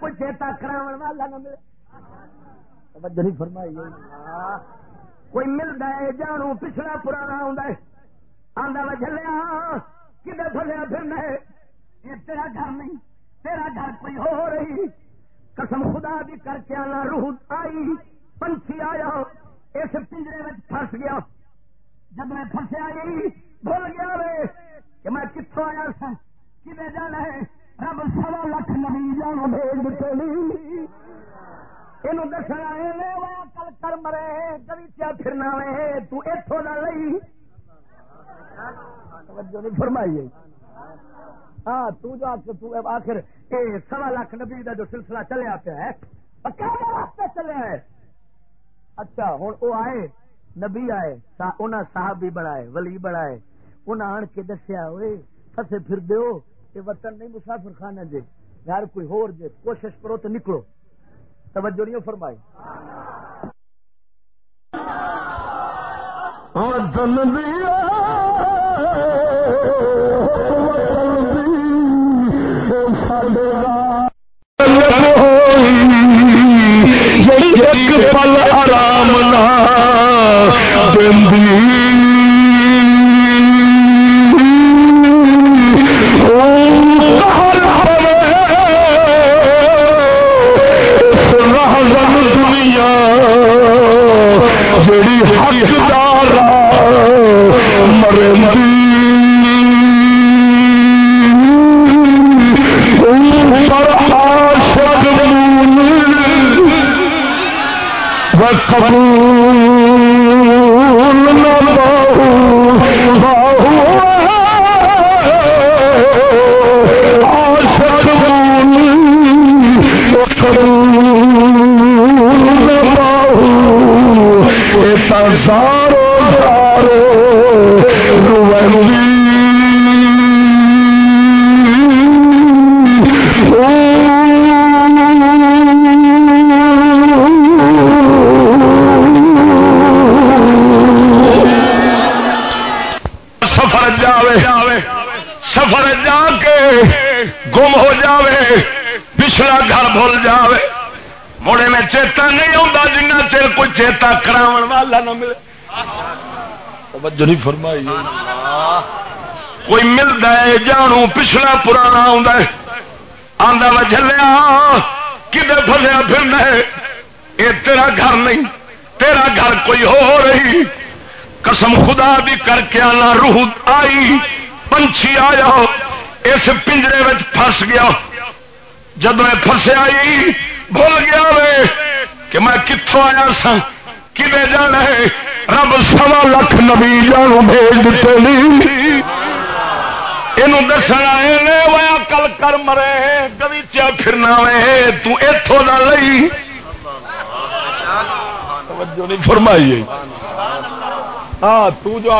قرآن چو جیندیا چا بول سبحان نہیں فرمائی۔ کوئی ملتا ہے جانو پچھلا پرانا آدھا چلیا کدھر تھلیا پھرنا ہے؟ یہ تیرا گھر نہیں تیرا گھر کوئی ہو رہی قسم خدا بھی کر کے آنا روح آئی پنچھی آیا اس پنجرے میں پھنس گیا۔ جب میں پھنسیا گئی بھول گیا وے کہ میں کتوں آیا سا کدے جانا ہے؟ رب سوا لکھ نہیں جانا بھیج دیتے یہ دسنا کل کر مرے گلیچیا پھرنا وے تتوں نہ لئی۔ فرمائی ہاں تو جو آخر یہ سوا لاکھ نبی کا جو سلسلہ چلیا پیا ہے واسطے چلے آئے اچھا ہوں وہ آئے، نبی آئے انہیں صاحب بھی بنائے، ولی بنائے انہیں آن کے دسیا ہوئے فسے پھر دیو۔ یہ وطن نہیں مسافر خانہ جے یار کوئی ہور جے کوشش کرو تو نکلو۔ توجہ نہیں فرمائی؟ وطن دیا پل آرام نہ حق دارا مرے مری پر آشق توجہ نہیں فرمائی۔ کوئی ملتا ہے جانو پچھلا پرانا آدھا میں چلیا کدے فسیا پھرنا ہے؟ یہ تیرا گھر نہیں، تیرا گھر کوئی ہو رہی قسم خدا بھی کر کے آنا، روح آئی، پنچھی آیا، اس پنجرے میں پھس گیا۔ جب میں فسیا بھول گیا وے کہ میں کتوں آیا سا کدے جانا ہے؟ رب سوا لکھ نبی جانو بھیج دیتے یہ دسنا وہ کل کر مرے گلیچیا پھرنا وے تتوں نہ لئی۔ فرمائی ہاں تو جو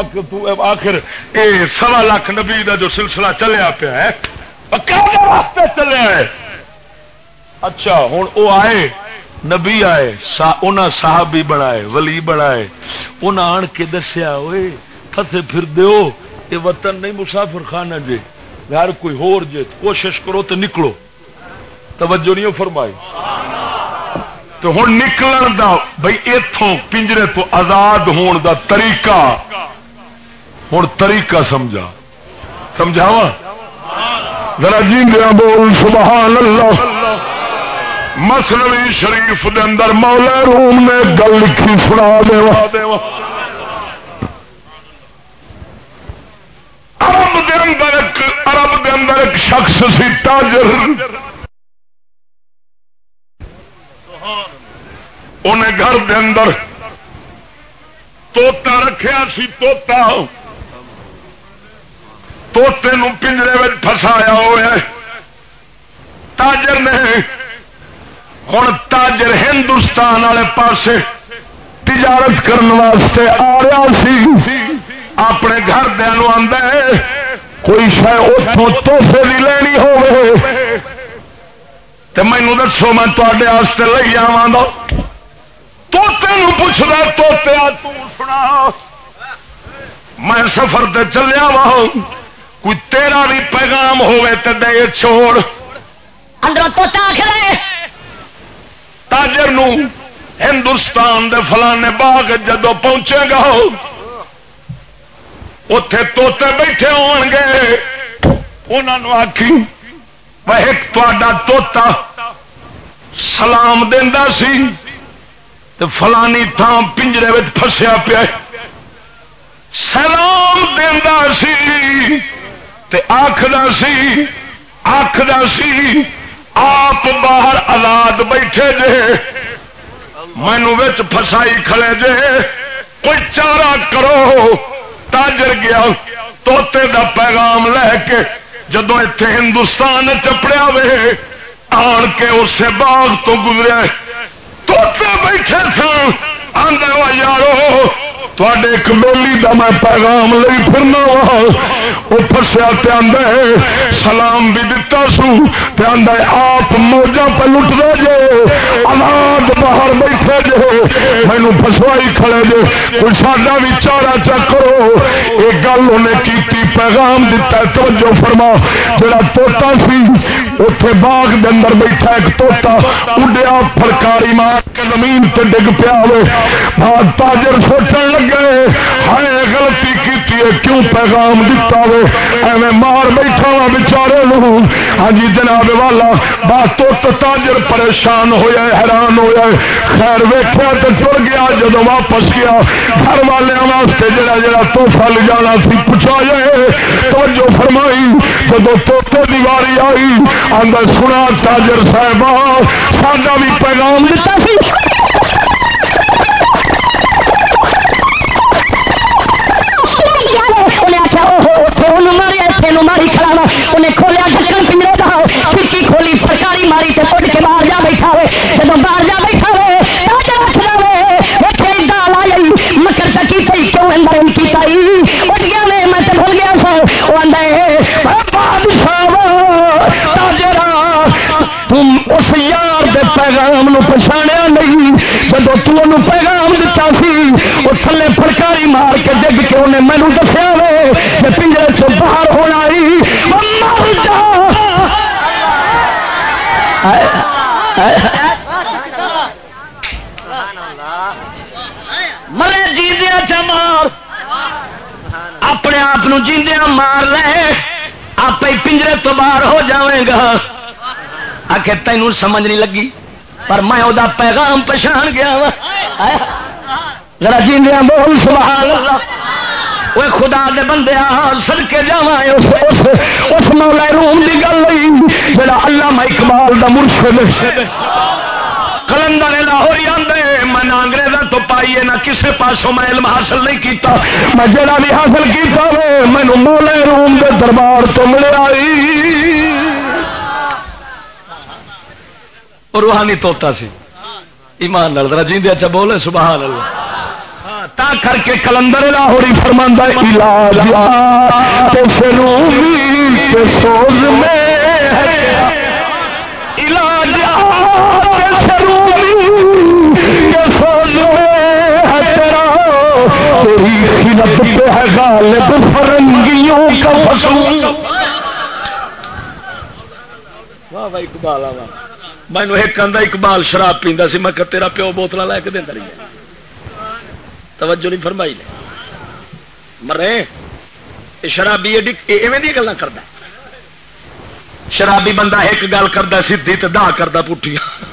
آخر اے سوا لاکھ نبی دا جو سلسلہ چلیا پیا ہے واسطے اچھا ہوں وہ آئے، نبی آئے انہاں صحابی بنائے، ولی بنائے۔ انہاں آن کے دسیا ہوئے پھسے پھر دیو، یہ وطن نہیں مسافر خانہ جے۔ یار کوئی ہور جے، کوشش کرو تو نکلو۔ توجہ نہیں فرمائی؟ تو ہوں نکلن دا بھائی اتوں پنجرے تو آزاد ہون دا طریقہ۔ ہوں طریقہ سمجھا۔ سمجھاوا؟ ذرا جی بول، سبحان اللہ۔ مسلوی شریف دے اندر مولا روم نے گل لکھی، سنا دے عرب دے اندر ایک عرب دے اندر ایک شخص سی، تاجر۔ انہیں گھر دے اندر توتا رکھیا سی توتا توتے نو پنجرے میں فسایا ہوا تاجر نے ہوں تاجر ہندوستان والے پاسے تجارت کرنے واسطے آ رہا سی اپنے گھر دیا کوئی شاید اتوں توحفے بھی لینی ہو مینو دسو میں تے لے جا توتے پوچھنا توتے سنا میں سفر تے چلیا وا کوئی تیرا بھی پیغام ہوے تو دے چھوڑ اندر توتا آخر تاجر نو ہندوستان دے فلانے باغ جدو پہنچے گا اتے توتے بیٹھے ہون گے۔ انہوں آخی وہ ایک توتا سلام دینا سی فلانی تھان پنجرے میں فسیا پیا سلام دینا سی آخر سی آخر سی آپ باہر آزاد بیٹھے جے، مینو فسائی کھڑے جے، کوئی چارہ کرو، تاجر گیا توتے دا پیغام لے کے جدو اتنے ہندوستان چپڑیا وے، آن کے اسے باغ تو گزرے توتے بیٹھے سن آدھے یارو تے ایک کا میں پیغام لئی پھرنا وا۔ وہ فسیا پہ سلام بھی دتا سو۔ پہ آپ موجہ پہ لٹ دے جے۔ آلاد باہر بیٹھے جے۔ مینو فسوائی کھڑے جے۔ کوئی ساڈا بھی چارا چکرو یہ گل انہیں کی پیغام دتا توجہ فرما۔ جڑا توتا سی اتے باغ دے اندر بیٹھا ایک توتا اڈیا فرکاری مار کے زمین تے ڈگ پیا ہوئے۔ تاجر سوچن لگے ہائے، غلطی کی کیوں پیغام دتا ہو ایویں مار بیٹھا وا بچارے ہاں جی جناب والا بات تو تاجر پریشان ہویا حیران ہویا خیر ویٹیا تو ٹر گیا جب واپس گیا۔ گھر والوں واسطے جڑا جڑا توحفہ لے جانا سی، پوچھا جائے۔ تو جو فرمائی جب توتے دیواری آئی آدھا سنا تاجر صاحب ساڈا بھی پیغام دیتا سی۔ کھولی سرکاری ماری سے پٹ کے باہر جا بیٹھا ہوئے جب باہر جا بیٹھا ہوئے مکر چکی پی کیوں اندر ان کی پائی اٹھ گیا میں میں تو بھول گیا سو۔ وہ اندر بادشاہ، تاجرا، تم اس یار دے پیغام نو پچھاڑیا نہیں۔ جب تم پیغام دتا سی وہ تھلے پھڑکاری مار کے ڈگ کے انہیں مینو دسیا وے پنجرے چ باہر ہونا مرے اپنے آپ جیندیا مار لے آپ ہی پنجرے تو باہر ہو جائے گا۔ آخر تینوں سمجھ نہیں لگی پر میں وہ پیغام پچھان گیا ذرا جیندیا بول سبحان اللہ۔ وہ خدا دے بندے سد کے جا اس, اس, اس مولا روم کی گل جڑا اللہ اقبال دا مرشد۔ کلندر لاہور آدھے میں نہ انگریزوں تو پائیے نہ کسی پاسوں میں علم حاصل نہیں کیتا۔ میں جڑا بھی حاصل کیتا ہوئے مینو مولا روم دے دربار تو ملے آئی۔ روحانی توتا سی۔ ایمان نال ذرا جیندے اچھا بولے سبحان اللہ ہاں، تا کر کے کلندر لاہوری فرماندہ علاج تو فروغی کے سوز میں علاج ہے غالب فرنگیوں کا فصول واہ بھائی اقبال میں ایک اقبال شراب پیندا سی، میں تیرا پیو بوتل لے کے دینا رہی توجہ نہیں فرمائی نے۔ مرے شرابی ایویں گلا کرتا شرابی بندہ ایک گل کرتا سی تو دہ کرتا پٹھیاں۔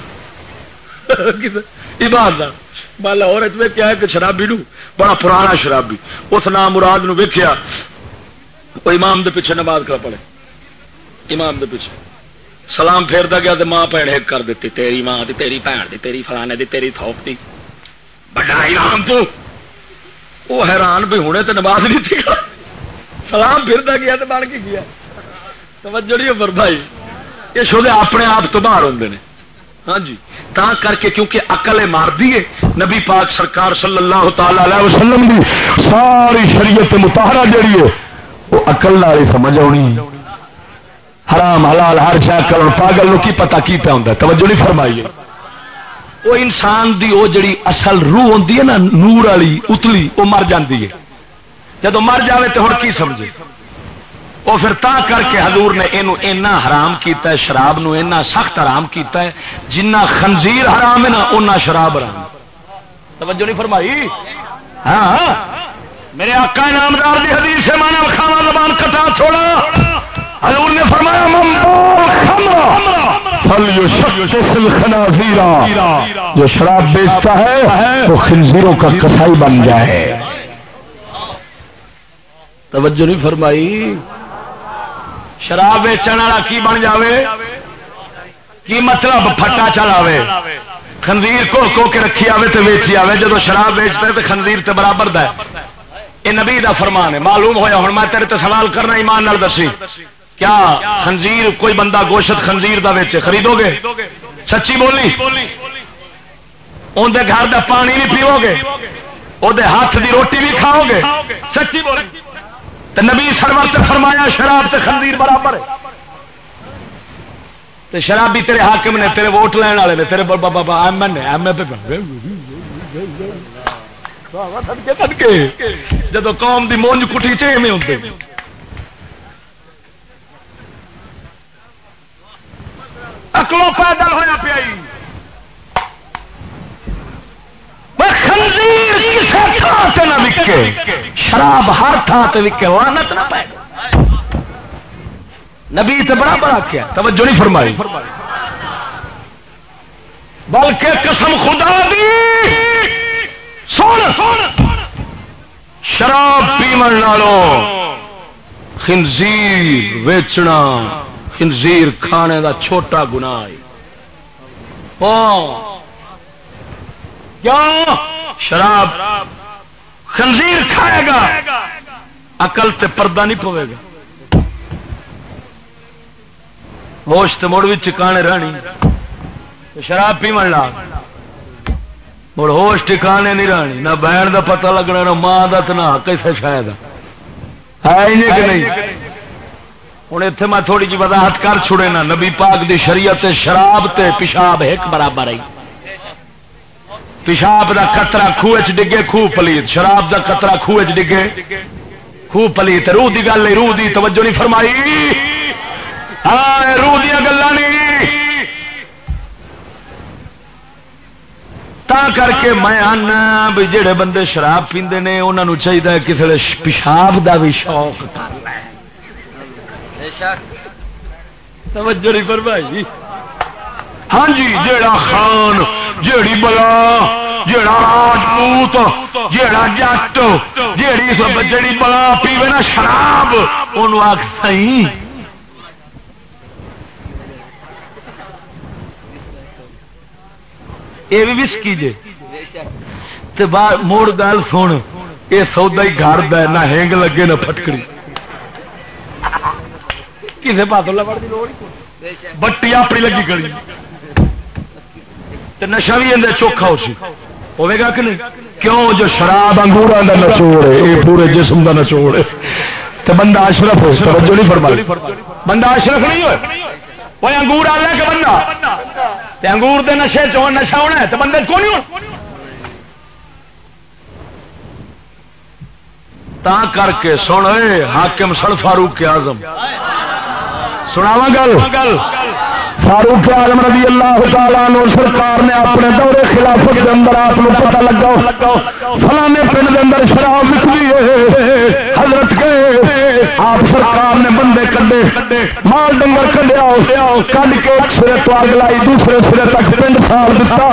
پٹھیا لاہور کیا کہ شرابی نو بڑا پرانا شرابی۔ اس نام مراد نو ویکیا وہ امام دے پیچھے نماز کر پڑے امام دے پیچھے۔ سلام پھیرتا گیا تو ماں بھن ایک کر دیتی، تیری ماں دی، تیری بھن دی، تیری فلانے دی، تیری تھوک دی۔ بڑا امام تو۔ وہ حیران بھی ہونے تو نماز نہیں تھی۔ سلام پھرتا گیا تو بن کے گیا۔ توجہ نہیں بھائی یہ شوبے اپنے آپ تو باہر ہوں ہاں جی تا کر کے کیونکہ اقل مار دیے نبی پاک سرکار صلی اللہ تعالی علیہ وسلم دی ساری شریعت متحرہ جڑی ہے، وہ اقل والی سمجھ آنی۔ حرام، حلال، ہر شاہ کرن پاگل نو کی پتا کی پہ ہوں توجہ نہیں فرمائیے۔ وہ انسان دی وہ جڑی اصل روح ہوتی ہے نا، نور والی، اتلی، وہ مر جاتی ہے۔ جب مر جائے تو ہوں کی سمجھے؟ وہ پھر تا کر کے حضور نے یہ اینا حرام کیتا ہے شراب نو اینا سخت حرام کیتا ہے جنہ خنزیر حرام ہے نا اُنہ شراب حرام توجہ نہیں فرمائی؟ ہاں, ہاں۔ میرے آقا نامدار دی حدیث سے مانا کھانا زبان کٹا چھوڑا۔ حضور نے فرمایا جو شراب بیچتا ہے وہ خنزیروں کا کسائی بن جائے۔ توجہ نہیں فرمائی؟ شراب بیچن والا کی بن جاوے؟ کی مطلب پھٹا چلاوے؟ خنزیر کو کو کے رکھی آوے تو ویچی آوے جب شراب بیچتا ہے تو خنزیر تے برابر دا ہے۔ یہ نبی دا فرمان ہے، معلوم ہویا ہوں، میں تیرے تے سوال کرنا ایمان نال دسی۔ کیا خنزیر کوئی بندہ گوشت خنزیر دا ویچے؟ خریدو گے؟ سچی بولی؟ اندر گھر کا پانی نہیں پیو گے؟ وہ ہاتھ کی روٹی بھی کھاؤ گے؟ سچی بول تو نبی سرور سے فرمایا شراب سے خنزیر برابر ہے۔ تو شرابی تیرے حاکم نے تیرے ووٹ لین والے نے تیرے بابا بابا ایم این ایم اے جب قوم دی مونج کٹھی چیویں ہوتے اکلو پیدل ہوا پیا نہ وکے۔ شراب ہر تھان سے وکے لانت نہ پائے۔ نبی تو بڑا بڑا کیا توجہ نہیں فرمائی۔ بلکہ قسم خدا دی۔ سن، شراب پیمن نالوں خنزیر ویچنا، خنزیر کھانے دا چھوٹا گنا کیا شراب خنزیر کھائے گا اقل تے پردہ نہیں پوے گا۔ ہوش تو مڑ بھی ٹکانے رہنی۔ شراب پی من لا مڑ ہوش ٹکانے نہیں رہنی، نہ بہن دا پتہ لگنا، نہ ماں دا تو نہ کیسے شاید۔ ہے کہ نہیں؟ ہوں اتنے میں تھوڑی جی وضاحت کر چھڑے نا، نبی پاک دی شریعت شراب تے پیشاب ایک برابر آئی پیشاب دا قطرہ خوہ چ ڈگے خوہ پلیت شراب دا قطرہ خوہ چ ڈگے۔ خوہ پلیت روح دی گل روح دی توجہ نہیں فرمائی۔ ہاں روح دیا گلا نہیں تا کر کے میں آنا بھی جڑے بندے شراب پیندے نے انہوں چاہیے کسی پیشاب دا بھی شوق کر لیں توجہ نہیں فرمائی۔ ہاں جی جیڑا خان، جیڑی بلا، جیڑا راجپوت، جیڑا جٹ، جیڑی جیڑی بلا پیوے نا شراب ان آخ سی یہ بھی وسکی جے۔ موڑ گل سن یہ سودا ہی گھر نہ ہینگ لگے، نہ پٹکڑی کسی پاس بٹی اپنی لگی کری نشا بھی اندر چوکھا ہو سی۔ ہوے گا کہ نہیں؟ کیوں؟ جو شراب انگور کا نچوڑ ہے، یہ پورے جسم کا نچوڑ ہے۔ تو بندہ اشرف ہو توجہ نہیں فرما بندہ اشرف نہیں ہو وہ انگور آ رہا کہ بندہ؟ انگور دے نشے چو نشا ہونا ہے تو بندے کو نہیں ہو تا کر کے سن حاکم سڑ فاروق کے آزم سناوا گل؟ فاروق آلم رضی اللہ تعالیٰ نو سرکار نے اپنے دورے خلافت کے اندر آپ کو پتا لگا فلانے پنڈ کے اندر شراب نکلی ہے۔ حضرت کے آپ سرکار نے بندے کڈے۔ مال ڈنگر کڈیا کڈ کے ایک سرے تو اگ لائی، دوسرے سرے تک پنڈ سال دیتا۔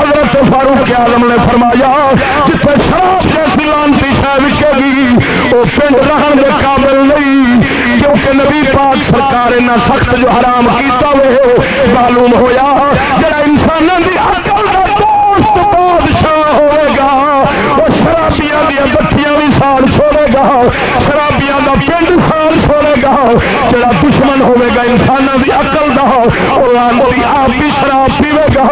حضرت فاروق عالم نے فرمایا جتنے شراب جیسی لانتی شہ وکے گی وہ پنڈ رہن کے قابل نہیں۔ نبی پاک سرکار سخت جو حرام کیتا ہوئے معلوم ہویا جڑا انسان کی عقل کا دوست بادشاہ ہوئے گا، وہ شرابیاں دیا بتیاں بھی سال چھوڑے گا، شرابیاں کا پنڈ سال چھوڑے گا۔ جڑا دشمن ہوئے گا انسان کی عقل دا کا آپ بھی شراب پیوے گا،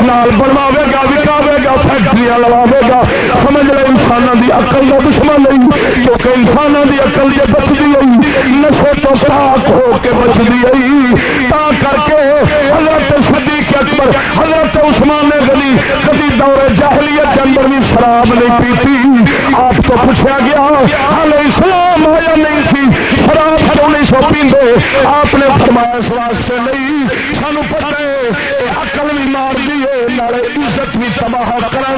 نال بنواوے گا وکاوے گا، فیکٹریاں لواوے گا۔ سمجھ لے انسانوں کی عقل کا دشمن نہیں کیونکہ انسانوں کی عقل یہ بچتی گئی نشے تو پاک ہو کے بچتی گئی تا کر کے حضرت صدیق اکبر، حضرت عثمان گلی کبھی دور جاہلیت کے اندر بھی شراب نہیں پیتی۔ آپ کو پوچھا گیا ہاں حال اسلام ہو یا نہیں سی؟ شراب کیوں نہیں سو پیندے؟ آپ نے فرمایا، اس واسطے نہیں۔ سانو پتہ ہے عقل بھی مار نالے عزت بھی تباہ کرا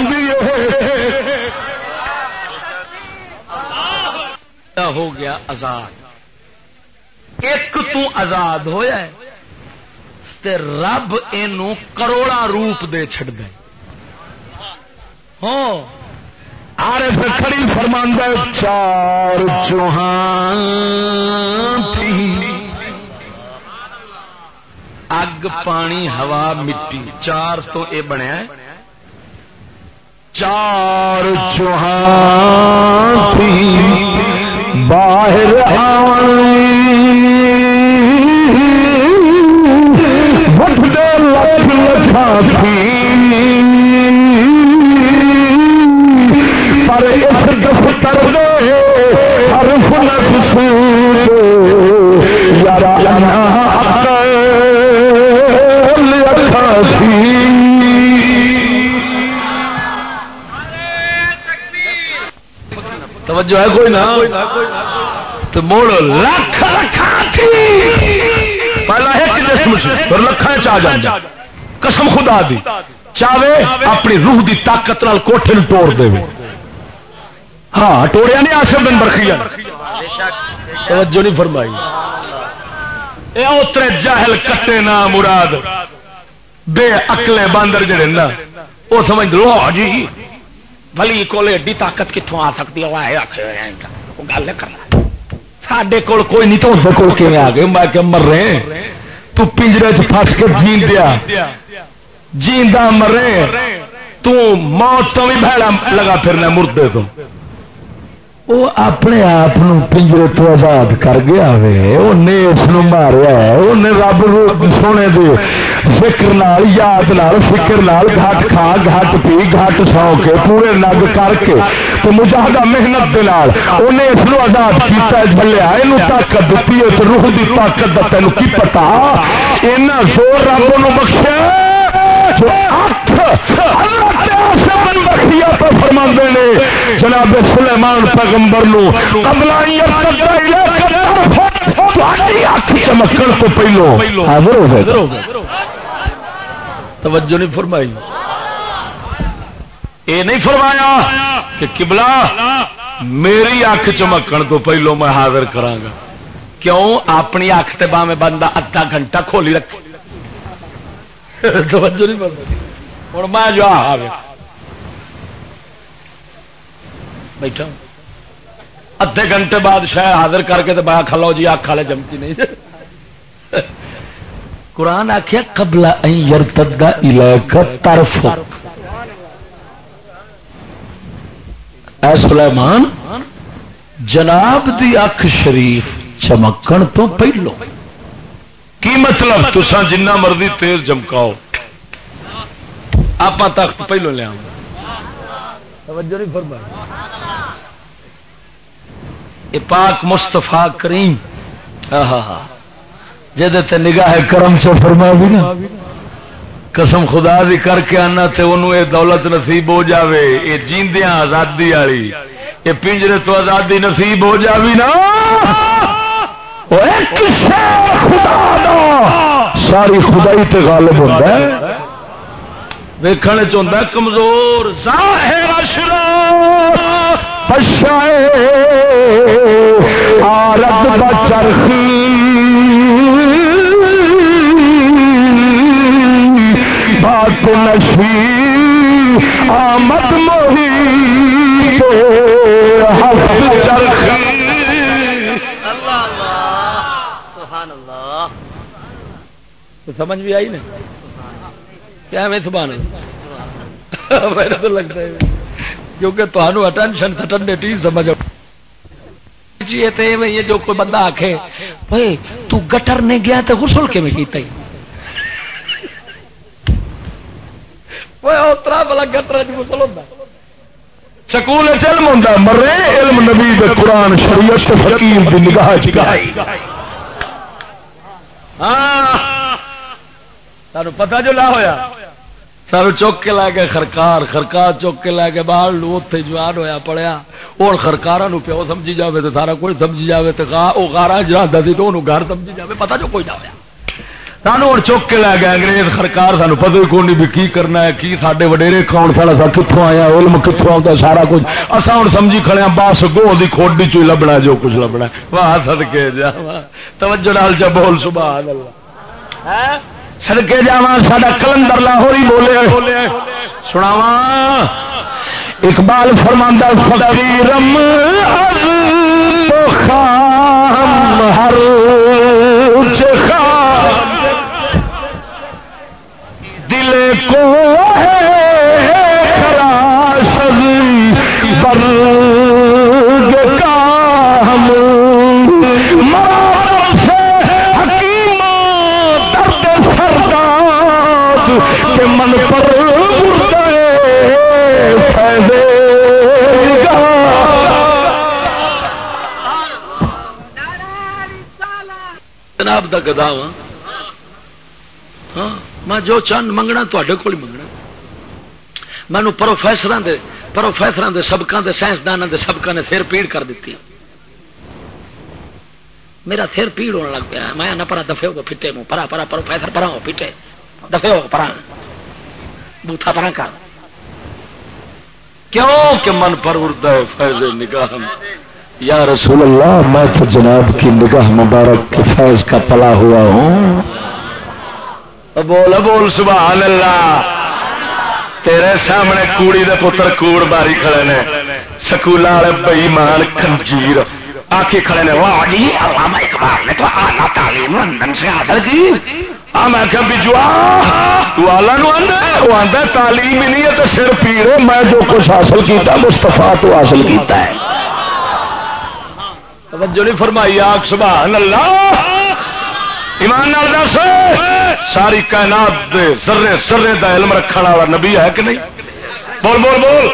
ہو گیا آزاد۔ ایک تو آزاد ہویا ہے تے رب یہ کروڑا روپ دے چڑ دے ہاں۔ آر کھڑی فرماندہ چار چوہان اگ، پانی، ہوا، مٹی، چار تو یہ بنیا چار چوہان باہر آٹھتے لکھ لکھا تھی۔ توجہ ہے کوئی نہ؟ تو موڑ لکھ لکھا پہلا ایک جسم اور لکھا چاہ جا قسم خدا دی۔ چاہے اپنی روح دی طاقت نال کوٹھے توڑ دے۔ ہاں ٹوڑیا نہیں آسم دن برخی توجہ نہیں فرمائی۔ اے اترے جاہل کٹے نا مراد۔ بے اکلے باندر جڑے نا وہ سمجھ لو جی۔ بلی کو ایڈی طاقت کتوں آ سکتی ہے؟ گل کرنا سڈے کول کوئی نہیں تو اس کو آ گئے میں کہ مر رہے تو پنجرے چ پس کے جین دیا۔ جیندا مرے تو موت تو بھی بھڑا لگا پھرنا مردے تو۔ وہ اپنے آپ پنجرے تو آزاد کر گیا انہیں اس ماریا انہیں رب سونے دے فکر نال، یاد نال، فکر نال گھٹ کھا، گھٹ پی، گھٹ سو کے پورے نگ کر کے تو مجاہدہ محنت دے نال انہیں اس آزاد کیتا جلیا یہ طاقت دیتی ہے روح دی طاقت کا تینوں کی پتا اینا زور رب بخشے، جو فرما نے۔ جناب سلیمان پیغمبر چمکن تو پہلو۔ توجہ نہیں فرمائی۔ یہ نہیں فرمایا کہ کبلا میری اکھ چمکن تو پہلو میں حاضر کرا کیوں؟ اپنی اکھ تے باہیں بندہ ادھا گھنٹہ کھولی رکھے۔ (laughs) توجہ نہیں فرمائی۔ ہوں میں جو آ بیٹھا۔ ادھے گھنٹے بعد شاید حاضر کر کے تو بایا کھلو جی اکھ والے جمتی نہیں۔ قرآن آخیا قبلا طرف سلیمان، جناب دی اکھ شریف چمکن تو پہلو۔ کی مطلب؟ تسا جنہ مرضی تیز چمکاؤ آپ تخت پہلو لیا توجہ نہیں فرمائی۔ یہ پاک مستفا کریم۔ جہد نگاہ کرم سے فرما بھی نا۔ قسم خدا دی کر کے آنا تے انہوں اے دولت نصیب ہو جاوے۔ یہ جیندیاں آزادی والی۔ یہ پنجرے تو آزادی نصیب ہو جاوی نا۔ خدا دا۔ ساری خدائی تے غالب ہوتا ہے۔ ویکھنے چاہتا کمزور۔ آرت بچرخی بات نشی۔ آمد موہی ہست چرخی۔ سمجھ بھی آئی نا؟ کیا میں سبحان (laughs) میرا تو لگتا ہے۔ کیونکہ تمہیں اٹینشن کٹن دیتی سمجھ جی یہ جو کوئی بندہ آخے بھائی، تو گٹر نے گیا تو غسل کے میں کیتا ہی؟ (laughs) اترا بلا گٹر غسل ہوتا سکول علم ہوتا مرے علم نبی قرآن، شریعت فقیر دی نگاہ چکائی ہاں۔ سانو پتا جو لا ہویا۔ سارو چوک کے لے گئے خرکار خرکار چوک کے لے گئے باہر لو اتنے جوان ہویا پڑیا۔ اور خرکارا نو پیو سمجھی جائے تو سارا کوئی سمجھی جائے تو وہ گارا جانا سی تو گھر سمجھی جائے پتا جو کوئی نہ ہوا سانو ہوں چوک کے لے گئے انگریز خرکار، سانو پتہ ہی کون نہیں بھی کی کرنا ہے، کی سارے وڈیرے کھاؤ سارا سا کتوں آیا، علم کتوں آتا سارا کچھ۔ اصا ہوں سمجھی کھڑے ہاں، بس گو کی کھوڈی چی لبنا جو کچھ لبنا واہ سد کے جا توجہ ڈال چا بول، سبحان اللہ۔ ہاں؟ سڑکے جا سا کلندر لاہور ہی بولے۔ سناوا اقبال فرماندہ فقیرم ہر جناب کا گدا وا۔ ہاں میں جو چند منگنا تے کو منگنا۔ مینو پروفیسر پروفیسر کے سبکوں کے سائنسدانوں کے سبکوں نے سر پیڑ کر دیتی میرا سر پیڑ ہونے لگ پیا۔ میں نہ پڑا دفے ہو پھٹے منہ پرا پرا پروفیسر، پرا ہو پھٹے۔ دفے ہو پرا۔ بوتھا پرا کر۔ کیوں کہ من پر اڑتا ہے، فیض نگاہ یا رسول اللہ، میں تو جناب کی نگاہ مبارک کے فیض کا پلا ہوا ہوں۔ بول بول سبحان اللہ۔ تیرے سامنے کوڑی دے پتر کوڑ باری کھڑے نے۔ سکول والے بئی مان کنجیر آخی کھڑے نے، واہ جی علامہ اقبال نے تو آلہ تعلیم لندن سے حاصل کی۔ میں کہ بجوا تو وہ آندا تعلیم ہی نہیں ہے تو سر پیڑ میں جو کچھ حاصل کیتا، مصطفیٰ تو حاصل کیتا ہے۔ توجہ نہیں فرمائی، آگ، سبحان اللہ۔ ایمان نال دس، ساری کائنات دے سرے سرے دا علم رکھنے والا نبی ہے کہ نہیں؟ بول بول بول۔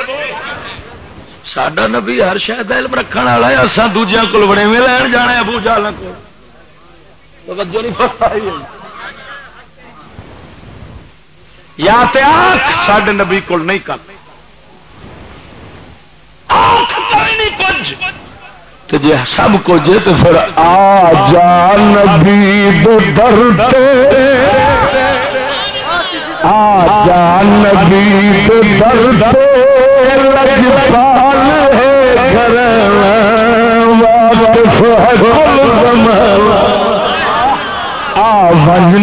سڈا نبی ہر شاید علم رکھنے والا ہے اصا دوجیا کو بڑے میں لین جانا ابو جال کو توجہ نہیں فرمائی۔ یا سڈے نبی کو نہیں کر نہیں کچھ۔ تو جی سب کچھ تو پھر آ جا نبی درد آ جا نبی درد لج پال ہے گھر واپس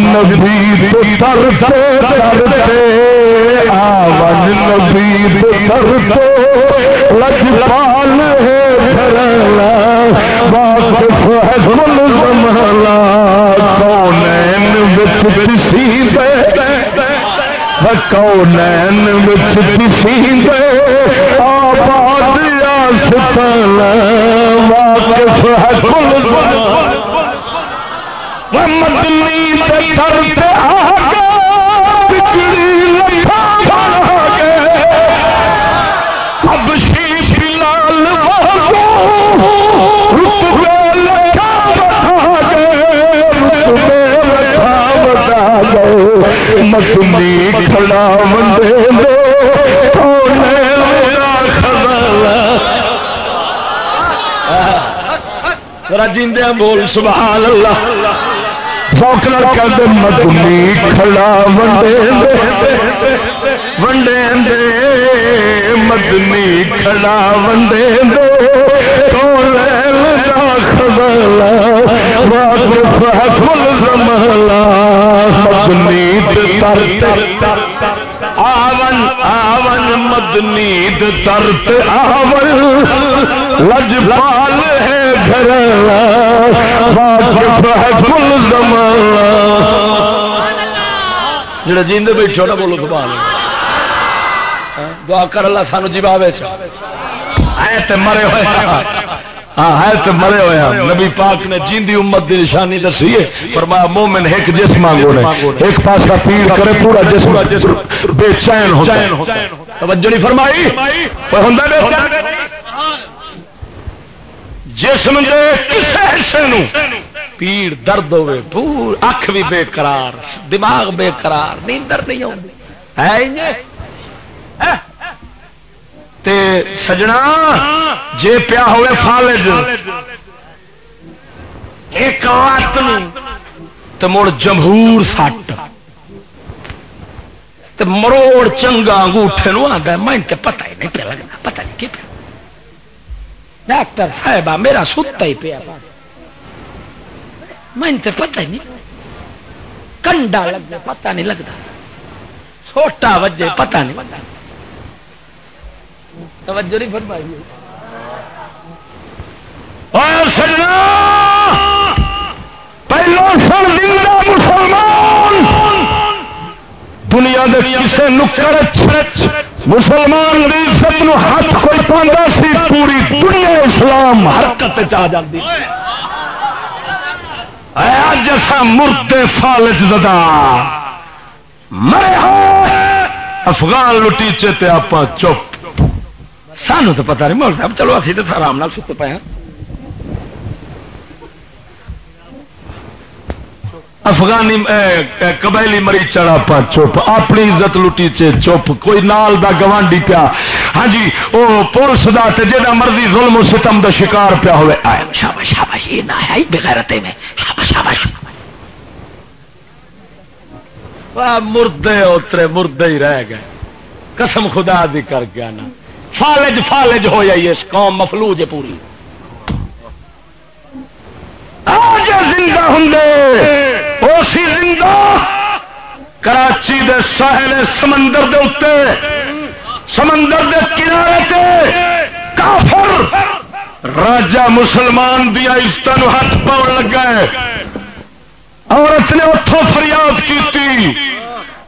نبی درد درد آج نبی درد کونین وچ کسی آباد ستل واقف ہے کل مدنی درد متنی کھڑا بندے جیندیا بول، سبحان اللہ۔ سوکھنا کر دے مدنی کھڑا ونڈے ونڈے دے مدنی کھڑا ونڈے دے تو لے لگا خبلا واقف ہے کل زملا مدنی ترت آون آون مدنی ترت آون لج پال ہے گھر واقف ہے کل زملا جڑا جیندے بیٹھو نا بولو سبحان دعا کر اللہ سانو جواب ہے تے مرے ہوئے ہاں ہے تو مرے ہوئے ہیں نبی پاک نے جیندی امت دی نشانی دسی ہے۔ فرمایا، مومن ایک جسم آنگو نے۔ ایک پاسا پیر کرے، پورا جسم بے چین ہوتا ہے۔ توجہ نہیں فرمائی؟ کوئی ہوندا بے جسم دے کسے حصے نو پیڑ درد ہوے پور اکھ بھی بے قرار، دماغ بے قرار، نیندر نہیں ہوندی ہے۔ تے سجنا جے پیا ہوئے فالج۔ ایک وقت تو مڑ جمہور سٹ۔ تے مروڑ چنگا انگوٹھے نو آتا میں تے پتہ ہی نہیں پیا لگنا، پتہ نہیں کی پیا۔ ڈاکٹر صاحبہ میرا ستا ہی پیا۔ میں تے پتہ ہی نہیں۔ کنڈا لگ پتہ نہیں لگتا چھوٹا وجے پتہ نہیں لگتا توجہ نہیں فرمائی۔ پہلو سن زندہ مسلمان! دنیا دے کسے نکر مسلمان دی عزت نو ہاتھ کوئی پاندا سی، پوری دنیا اسلام حرکت آ جاتی اج اصا مردے فالج زدہ۔ مرے ہو! افغان لٹیچے تے آپ چپ۔ سانو تو پتا نہیں مول صاحب چلو اسی تو آرام نال ستے پے افغانی قبیلی مری چڑا پا چپ۔ اپنی عزت لٹی چے چپ۔ کوئی نال دا گوانڈی پیا۔ ہاں جی وہ پولیس دا تے جا مرضی ظلم و ستم دا شکار پیا ہوئے آئے۔ شاباش شاباش یہ نہ ہے بغیرتے میں۔ شاباش شاباش۔ مردے اترے مردے ہی رہ گئے۔ قسم خدا دی کر گیا نا۔ فالج فالج ہو جائیے اس قوم مفلوج ہے پوری۔ آج زندہ ہوں اسی زندہ کراچی دے ساحل سمندر دے اتے سمندر دے کنارے تے کافر راجا مسلمان دیا عزت ہاتھ پاؤ لگا ہے۔ عورت نے اتوں فریاد کی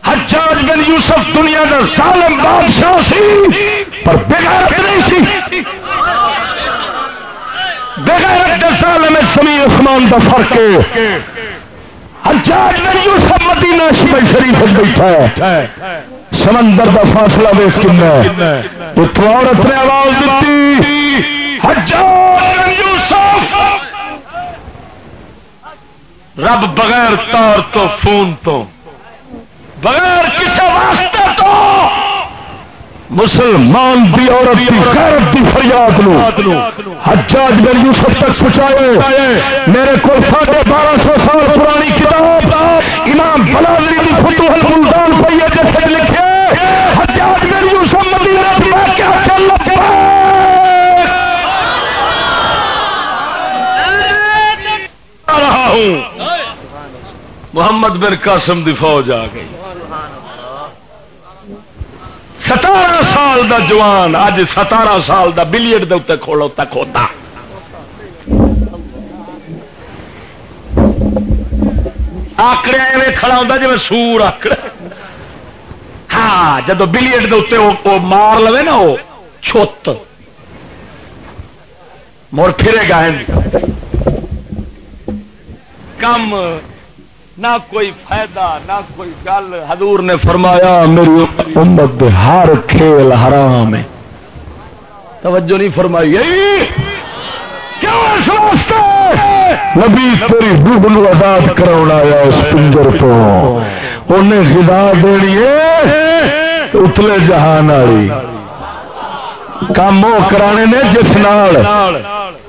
حجاج بن یوسف دنیا کا ظالم بادشاہ سی، پر بغیرت نہیں سی۔ بغیرت ظالم سمی عثمان کا فرق ہے۔ حجاج بن یوسف مدینہ شریف بیٹھا ہے۔ سمندر کا فاصلہ ویس کن اتو عورت نے آواز دیتی۔ حجاج بن یوسف۔ رب بغیر تار تو، فون تو۔ بغیر کسی واسطے تو مسلمان دی عورت دی غیرت دی فریاد لو حجاج بن یوسف تک پہنچائے۔ میرے کو ساڑھے بارہ سو سال پرانی کتاب، امام بلازری دی فتوح الملدان پہ یہ جیسے لکھے، حجاج بن یوسف مدینہ میں کیا چل رہا ہوں۔ محمد بن قاسم دی فوج آ گئی۔ ستارہ سال دا جوان اج ستارہ سال دا بلیٹ دے اتنے کھولو تک ہوتا آکڑے ایویں کھڑا ہوتا جی سور آکڑ ہاں جب بلیٹ دے اتنے مار لو نا وہ چھت مڑ پھرے گا کم نہ کوئی فائدہ، نہ کوئی گل۔ حضور نے فرمایا، میری امت ہر کھیل حرام ہے توجہ نہیں فرمائی۔ نبی تیری روح نو آزاد کرا اس پنجر تو۔ انہیں غذا دینی ہے اتلے جہان والی۔ کام وہ کرانے نے جس نال۔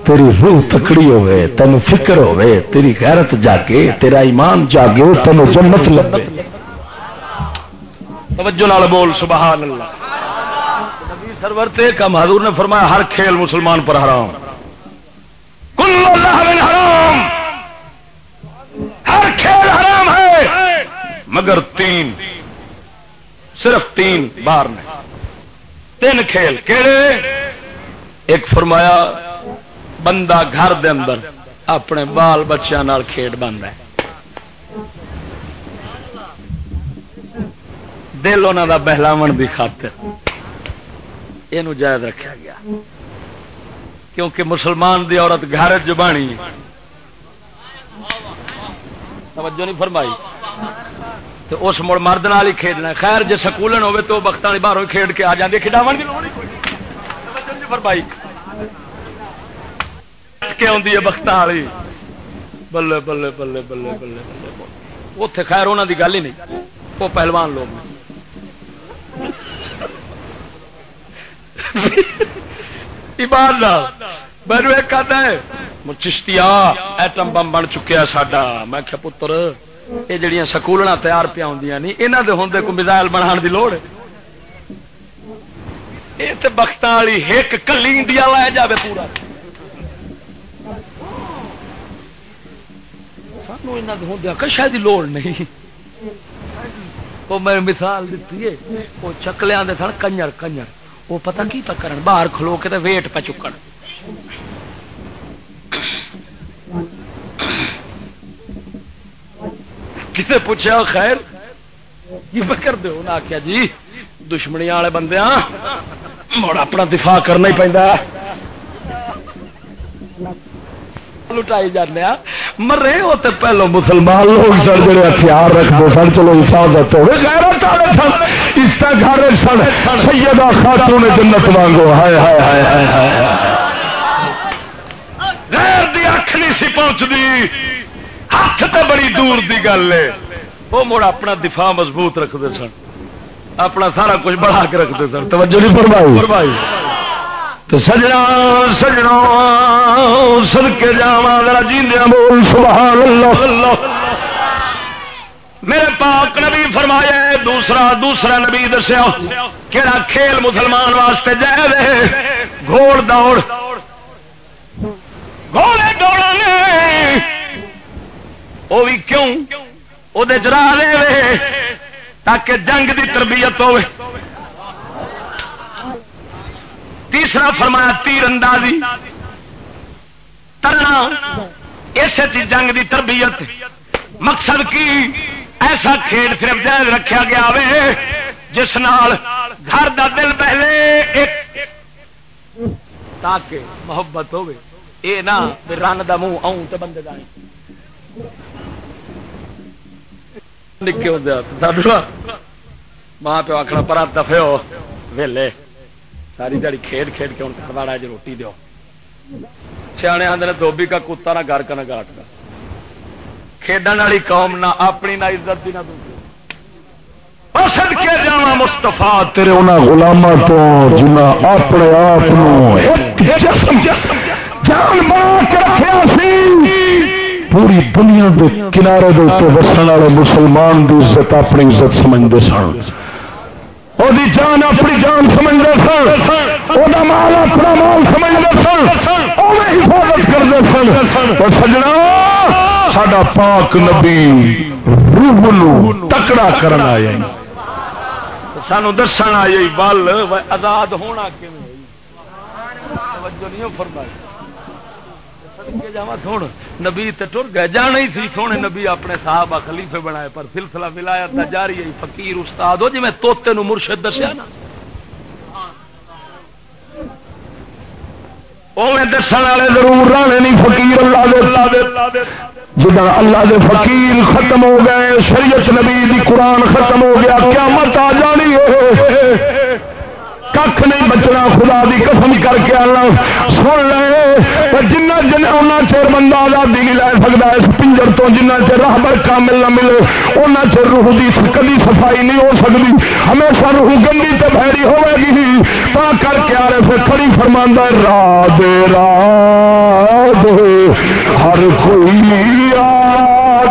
تیری روح تکڑی ہوئے تین فکر ہوئے تیری غیرت جاگے تیرا ایمان جاگے تین جنت لگے توجہ نال بول، سبحان اللہ۔ نبی سرور تے کم حضور نے فرمایا، ہر کھیل مسلمان پر حرام۔ کل اللہ من حرام۔ ہر کھیل حرام ہے، مگر تین، صرف تین بار نے تین کھیل کہڑے ایک فرمایا بندہ گھر دے اندر اپنے بال بچوں کھیڈ بن رہا دل انہوں کا بہلاو کی خاطر یہ جائز رکھا گیا۔ کیونکہ مسلمان دی عورت گھر جبانی توجہ نہیں فرمائی۔ تو اس مڑ مرد نال ہی کھیڈنا خیر جی سکولن ہوے تو بخت والی باہر کھیڈ کے آ جاتی کھڈاو کی فرمائی۔ کے آدھی ہے بخت والی۔ بلے بلے بلے بلے بلے بلے اتے خیر انہوں کی گل ہی نہیں۔ وہ پہلوان لوگ ایمان میرے ایک آتا ہے۔ چشتیا ایٹم بم بن چکیا ساڈا۔ میں کیا پتر، یہ جڑیاں سکولنا تیار پیا ہوں نہیں یہاں کے ہوں کو میزائل بنا کی لوڑ یہ تو بخت والی ایک کلی انڈیا لایا جائے پورا۔ کشا کی لوڑ نہیں۔ وہ میں مثال دیتی ہے وہ چکلیا سن کنجر کنجر۔ وہ پتہ کی پکڑ باہر کھلو کے ویٹ پہ چکن۔ کسی پوچھا خیر؟ کی پکڑ دو انہیں آخیا جی دشمنی والے بندے مڑ اپنا دفاع کرنا ہی پہنتا لٹائی جانے مرے وہ تو پہلو مسلمان لوگ سن جڑے ہتھیار رکھتے سن چلو حفاظت ہوئے سن اس گھر سن سیدہ خاتون جنت وانگو ہائے ہائے ہائے ہائے ہائے غیر دی اکھ نہیں سی پہنچتی ہاتھ تو بڑی دور کی گل ہے وہ مڑ اپنا دفاع مضبوط رکھتے سن اپنا سارا کچھ بڑھا کے رکھتے سن توجہ نہیں فرمائی فرمائی تو سجنا سجنا سد کے جا جیندیا بول سبحان اللہ اللہ میرے پاک نبی فرمایا، دوسرا دوسرا نبی دسیا کہڑا کھیل مسلمان واسطے جائے رہے گھوڑ دوڑ۔ گھوڑے دوڑا وہ بھی کیوں؟ وہ چرا رہے تاکہ جنگ دی تربیت ہو تیسرا فرمایا تیر اندازی ترنا اس جنگ دی تربیت۔ مقصد کی؟ ایسا کھیل صرف جائز رکھا گیا وے، جس نال گھر دا دل پہلے تاکہ محبت ہوے اے نا رن دا منہ آؤں تو بندے دا۔ نکے ہوں ماں پیو آخنا پر دفے ہو ویلے۔ ساری دیہی کھیڈ کھیڈ کے ہوں گھر والا جو روٹی دو سیانے آدھے دھوبی کا کتا نہ گھر کا نہ گاٹ کا کھیڈن والی قوم نہ اپنی نہ عزت کی نہ سد مستفا تیرے انہوں گلاموں تو جنہ اپنے آپ جان بنا کے رکھا سی، پوری دنیا کے کنارے دے وسن والے مسلمان کی عزت اپنی عزت سمجھتے سن۔ وہ جان اپنی جان سمجھتے سن وہ مال اپنا مال سمجھتے سن حفاظت کرتے سن اور سجنا ساڈا پاک نبی روح تکڑا کرنا آیا سانو دسن آئی بل آزاد ہونا کیون فرمائی نبی ٹر گئے، جانا ہی سی، سونے نبی اپنے صاحب خلیفے بنائے، پر سلسلہ ملایا تھا جاری ہے، فقیر، استاد ہو جی میں توتے نو مرشد دسیا نا۔ دسن والے ضرور رہے نہیں، فقیر اللہ دے۔ اللہ دے اللہ دے جدھر اللہ دے فقیر ختم ہو گئے، شریعت نبی دی قرآن ختم ہو گیا کیا مت آ جانی ہے۔ کھ نہیں بچنا، خدا دی قسم کر کے اللہ سن لے۔ جنہ جن ان چر بندہ آزادی نہیں لے سکتا، اس پنجر تو جنہ چر راہبر کامل نہ ملے ان چر روح دی کدی صفائی نہیں ہو سکتی۔ ہمیشہ روح گندی تے بھیری ہوے گی۔ تا کر کے آ رہے پھر کھڑی فرماندہ رات رات ہر کوئی آ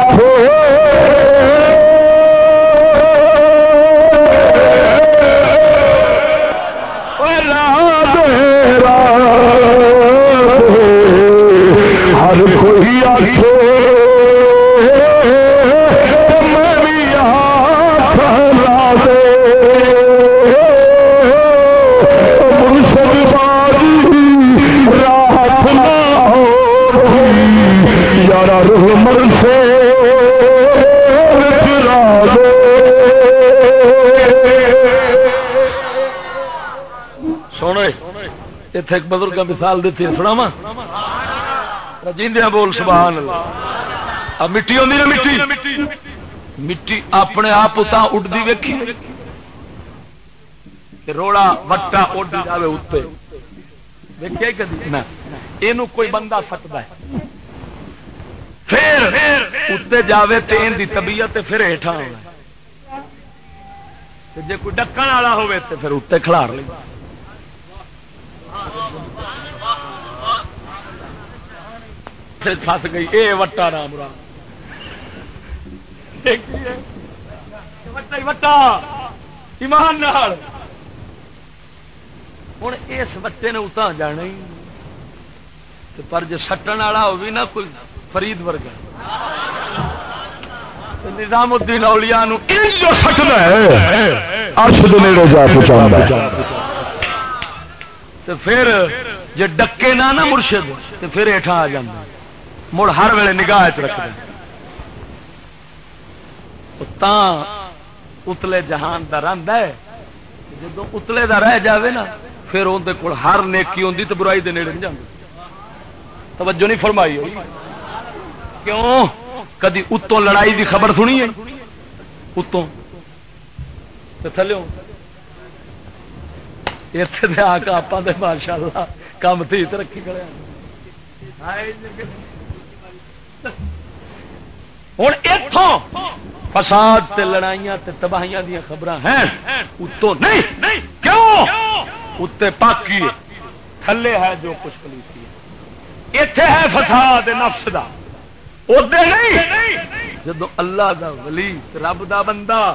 اتنے ایک بزرگ مثال دیتی سنا وا جیندیا بول، سبحان اللہ۔ مٹی ہوتی نا مٹی؟ مٹی اپنے آپ اڈتی ویکھی روڑا وٹا اڈ جائے اتنے دیکھے کدی؟ یہ کوئی بندہ سکتا ہے۔ پھر اتنے جائے تو ان کی طبیعت پھر ہیٹھا ہونا جی کوئی ڈکن والا ہوے تو پھر اتنے کھلار لیں لے فس گئی۔ اے وٹا رام رام۔ وٹا ایمان ہوں اس بچے نے اتنا جانا ہی۔ پر جی سٹن والا ہو بھی نہ، کوئی فرید ورگا۔ نظام الدین اولیاء سٹنا ہے پھر جی ڈکے نہ نا مرشد تو پھر ہیٹھا آ جائے مڑ ہر ویلے نگاہ چ رکھ اتلے جہان کا رند ہے۔ جب اتلے کا رہ جاوے نا، پھر اندر کول ہر نیکی ہوتی تو برائی دے نیڑے نہیں جاتی توجہ نہیں فرمائی ہوئی۔ کیوں؟ کدی اتوں لڑائی دی خبر سنی ہے؟ اتوں تھلے اتنے آ کے آپ ماشاء اللہ کام تھی ترقی کرے۔ ہوں اتوں فساد تے لڑائیاں تے تباہیاں دیا خبر ہیں اتو نہیں۔ کیوں؟ اتنے پاکی تھلے ہے جو کچھ پلیسی اتے ہے فساد نفس دا۔ ادے نہیں۔ جب اللہ دا ولی، رب دا بندہ۔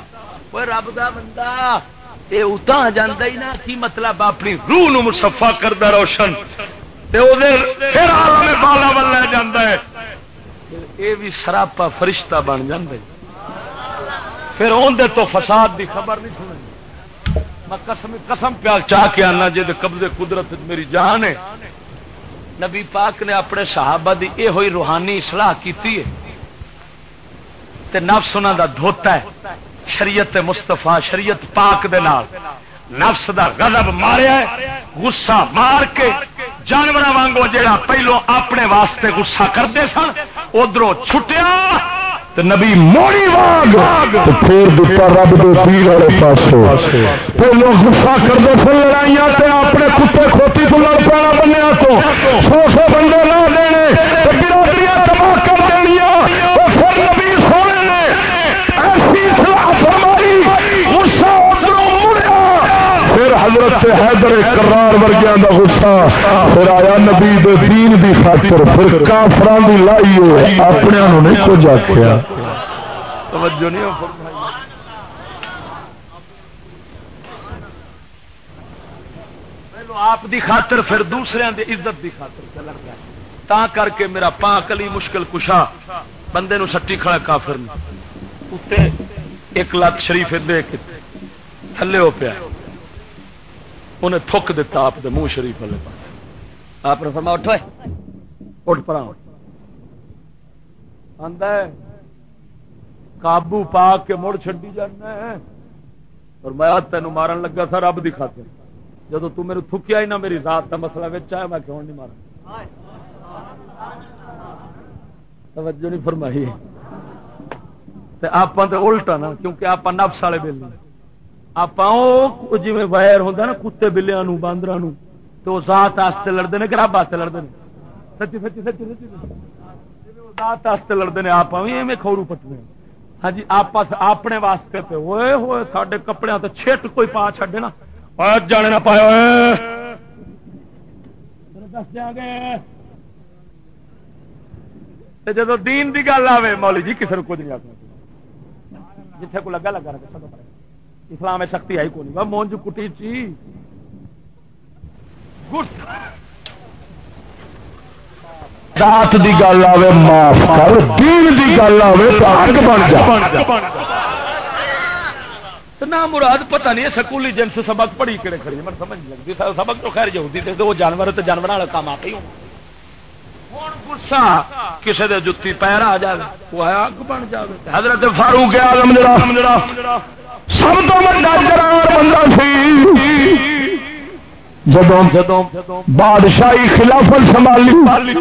وہ رب دا بندہ یہ اتنا جانا ہی نہ، کی مطلب اپنی روح نو مسفا کرتا روشن۔ تے او دے پھر عالم بالا بن جا یہ بھی سراپا فرشتہ بن جائے پھر اندر تو فساد دی خبر نہیں سنی میں قسم قسم پیا چاہ کے آنا جی قبضے قدرت میری جان ہے۔ نبی پاک نے اپنے صحابہ دی اے ہوئی روحانی اصلاح کیتی ہے۔ تے نفس انہوں دا دھوتا ہے۔ شریعت مستفا شریعت پاک دے نال۔ نفس دا غضب ماریا ہے۔ غصہ مار کے جانور وانگو جڑا پہلو اپنے واسطے غصہ کرتے سن۔ ادھر چھٹیا نبی موڑی واگ پھر دتا رب دے پیر والے پاس پہلو غصہ کرتے سن، لڑائیاں اپنے کتے کھوتی تو لڑ پینا بنیا تو۔ سو سو بندے نہ دینے حضرت حیدر کرار ورگیا کا غصہ۔ پھر آیا نبی دے دین دی خاطر پھر کافران دی لائی اپنے نہیں کچھ آخیا توجہ نہیں ہو۔ آپ دی خاطر پھر دوسرے دی عزت دی خاطر ہے تا کر کے میرا پاک علی مشکل کشا بندے نو سٹی کھڑا کافر اتنے ایک لات شریف دے کے تھلے ہو پیا۔ انہیں تھک دیتا آپ دے منہ شریف والے پاس۔ آپ نے فرما اٹھو۔ اٹھ پڑا آدھا قابو پا کے مڑ چڈی جانا اور میں تین مارن لگا سا رب دی خاطر۔ جب تو میرے تھکیا ہی نہ، میری ذات کا مسئلہ آیا، میں کیوں نہیں مارا؟ توجہ نہیں فرمائی۔ آپ الٹا نا کیونکہ آپ نفس والے بل جی وائر ہوں نا، کتے بلیا باندر تو ذات آستے لڑتے ہیں کہ رب واسطے لڑتے ہیں سچی سچی سچی سچی۔ ذات آستے لڑتے ہیں آپ بھی کھورو پٹنے ہاں جی آپس اپنے واسطے پہ۔ ہوئے ہوئے سارے کپڑے تو چھٹ کوئی پا چڈے نا۔ جانے نہ پایا دس دیا گے۔ جب دین کی گل آئے مولی جی کسی نے کچھ نہیں آتا جتنے کو لگا لگا رکھا اسلام سختی آئی کو نہیں مونج کٹی چی۔ ذات دی گل آوے معاف کر۔ دین دی گل آوے تو اگ بن جا۔ نہ مراد پتہ نہیں سکولی جنس سبق پڑھی کہڑے کھڑی میں سمجھ لگتی۔ سبق تو خیر جہودی تے وہ جانور تے جانور والا کام آپ ہی ہوں۔ کسی دے جتی پیر آ جائے وہ ہے اگ بن جائے حضرت فاروق آلم جڑا۔ سب تو بڑا بندہ سی جدوں بادشاہی خلافت سنبھالی،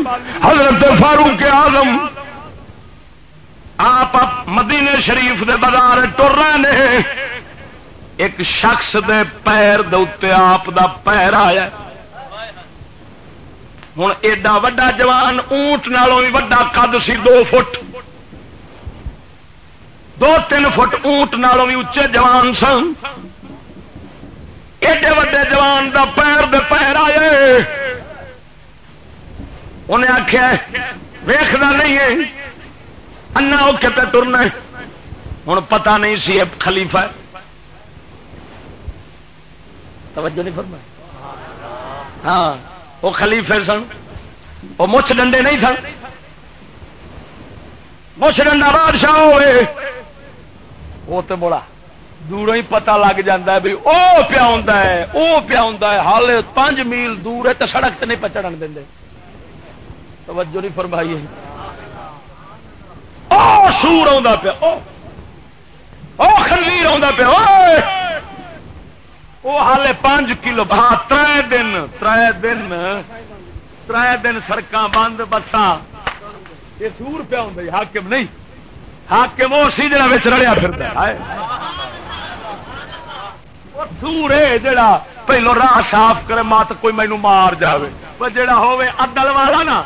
حضرت فاروق آزم آپ مدینے شریف دے بازار ٹر رہے ہیں۔ ایک شخص دے پیر دے آپ دا پیر آیا۔ ہوں ایڈا وڈا جوان اونٹ نالوں بھی وڈا قد سی، دو فٹ۔ دو تین فٹ اونٹ نالوں بھی اچے جوان سن۔ ایڈے وڈے جوان دا پیر دے پیر آئے۔ انہیں آخیا ویخنا نہیں ہے۔ انا وہ ٹرنا ہوں پتا نہیں سی خلیفہ توجہ نہیں فرما ہاں وہ خلیفے سن۔ وہ مچھ ڈنڈے نہیں سن مچھ ڈنڈا بادشاہ ہوئے۔ وہ تو بڑا دوروں ہی پتا لگ جا بھی وہ پیا ہے وہ پیا ہے ہال پانچ میل دور ہے تو سڑک نہیں پچڑن دیں توجہ نہیں فرمائی سور آ پیا خنویر آ پیا وہ ہال پانچ کلو ہاں تر دن تر دن تر دن سڑک بند بسا یہ سور پیا ہوں حاکم نہیں حاکم وہ سی جڑا رڑیا پھر دور ہے۔ جڑا پہلو راہ صاف کرے مات کوئی مینو مار جائے جڑا ہوے عدل والا نا،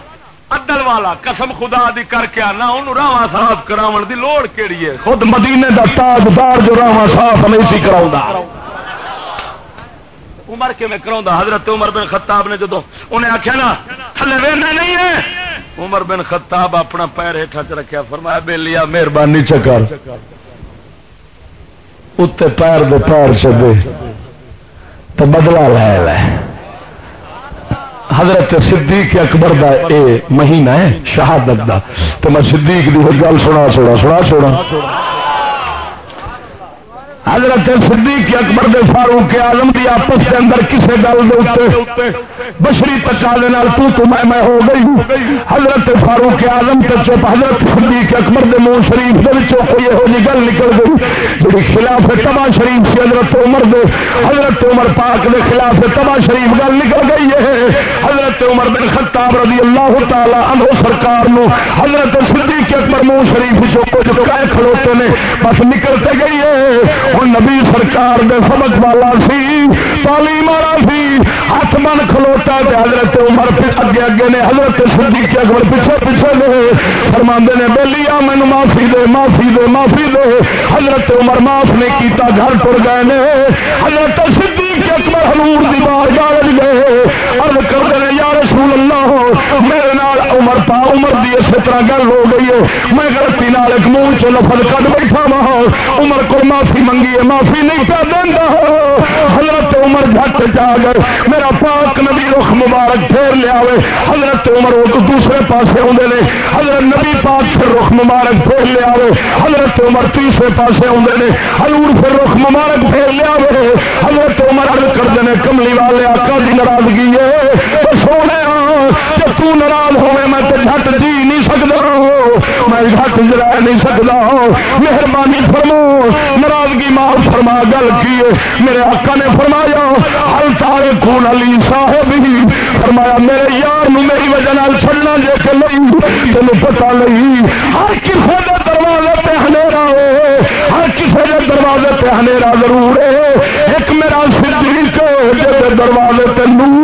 عدل والا قسم خدا دی کر کے آنا انہوں راہ صاف کراون دی لوڑ کیڑی ہے؟ خود مدینے دا تاجدار جو راہ صاف نہیں سی کراؤں عمر کے میں کراؤں حضرت عمر بن خطاب نے جدو انہیں آخیا نا، تھلے ویرنا نہیں ہے۔ عمر بن خطاب اپنا پیر ہیٹھا چ رکھا فرمایا بے لیا مہربانی چکر اتنے پیر دے پیر چدے تو بدلا لے لے۔ حضرت صدیق اکبر دا اے مہینہ ہے، شہادت دا۔ تو میں صدیق دی گل سنا سوڑا سنا سوڑا حضرت صدیق اکبر دے فاروق آلم دی آپس کے اندر کسے گل دے بشری تقاضے تو تو میں میں ہو گئی حضرت فاروق آلم تے چپ حضرت صدیق اکبر دے منہ شریف دے وچوں کوئی یہو جی گل نکل گئی جڑی خلاف تبا شریف سی حضرت عمر دے۔ حضرت عمر پاک دے خلاف تبا شریف گل نکل گئی ہے۔ حضرت عمر بن خطاب رضی اللہ تعالی عنہ سرکار نو حضرت صدیق اکبر منہ شریف وچوں کچھ کہہ کھلوتے نے، بس نکلتے گئی ہے۔ ہوں نبی سرکار دے سبق والا سی، تعلیم والا سی۔ ہاتھ من کھلوتا ہے حضرت عمر اگے اگے نے حضرت صدیق اکبر پیچھے پیچھے دے فرما نے بہلی آ مینو معافی دے معافی دے معافی دے۔ حضرت عمر معاف نہیں کیتا، گھر تر گئے نے۔ حضرت صدیق اکبر حضور دی بار جاگ گئے۔ ارد کرتے ہیں یا رسول اللہ، میرے نال عمر پا عمر دی اسی طرح گل ہو گئی ہے۔ میں غلطی نال ایک منہ چ لفظ کٹ بیٹھا وا عمر کو معافی منگی منگی معافی نہیں پہ دینا حضرت عمر جھٹ جا گئے۔ میرا پاک نبی رخ مبارک پھیر لیا حضرت عمر وہ دوسرے پاسے آدھے نے۔ حضرت نبی پاک پھر رخ مبارک پھیر لیا حضرت عمر تیسرے پاسے آدھے نے۔ حضور پھر رخ مبارک پھیر لیا حضرت عمر ارد کرتے ہیں کملی والے آقا کی ناراضگی ہے۔ سونے جب تو ناراض ہوئے، میں تو جھٹ جی نہیں سکتا میں جھٹ رہ نہیں سکتا مہربانی فرمو، ناراضگی مال فرما، گل کی میرے آقا نے فرمایا ہل تارے خون علی صاحب ہی فرمایا، میرے یار نو میری وجہ چڑنا جے کہ نہیں تین پتا نہیں ہر کسی کے دروازے پہ ہنیرا ہو ہر کسی کے دروازے پہ ہنیرا ضرور ہے۔ ایک میرا صدیق جی دروازے پہ نور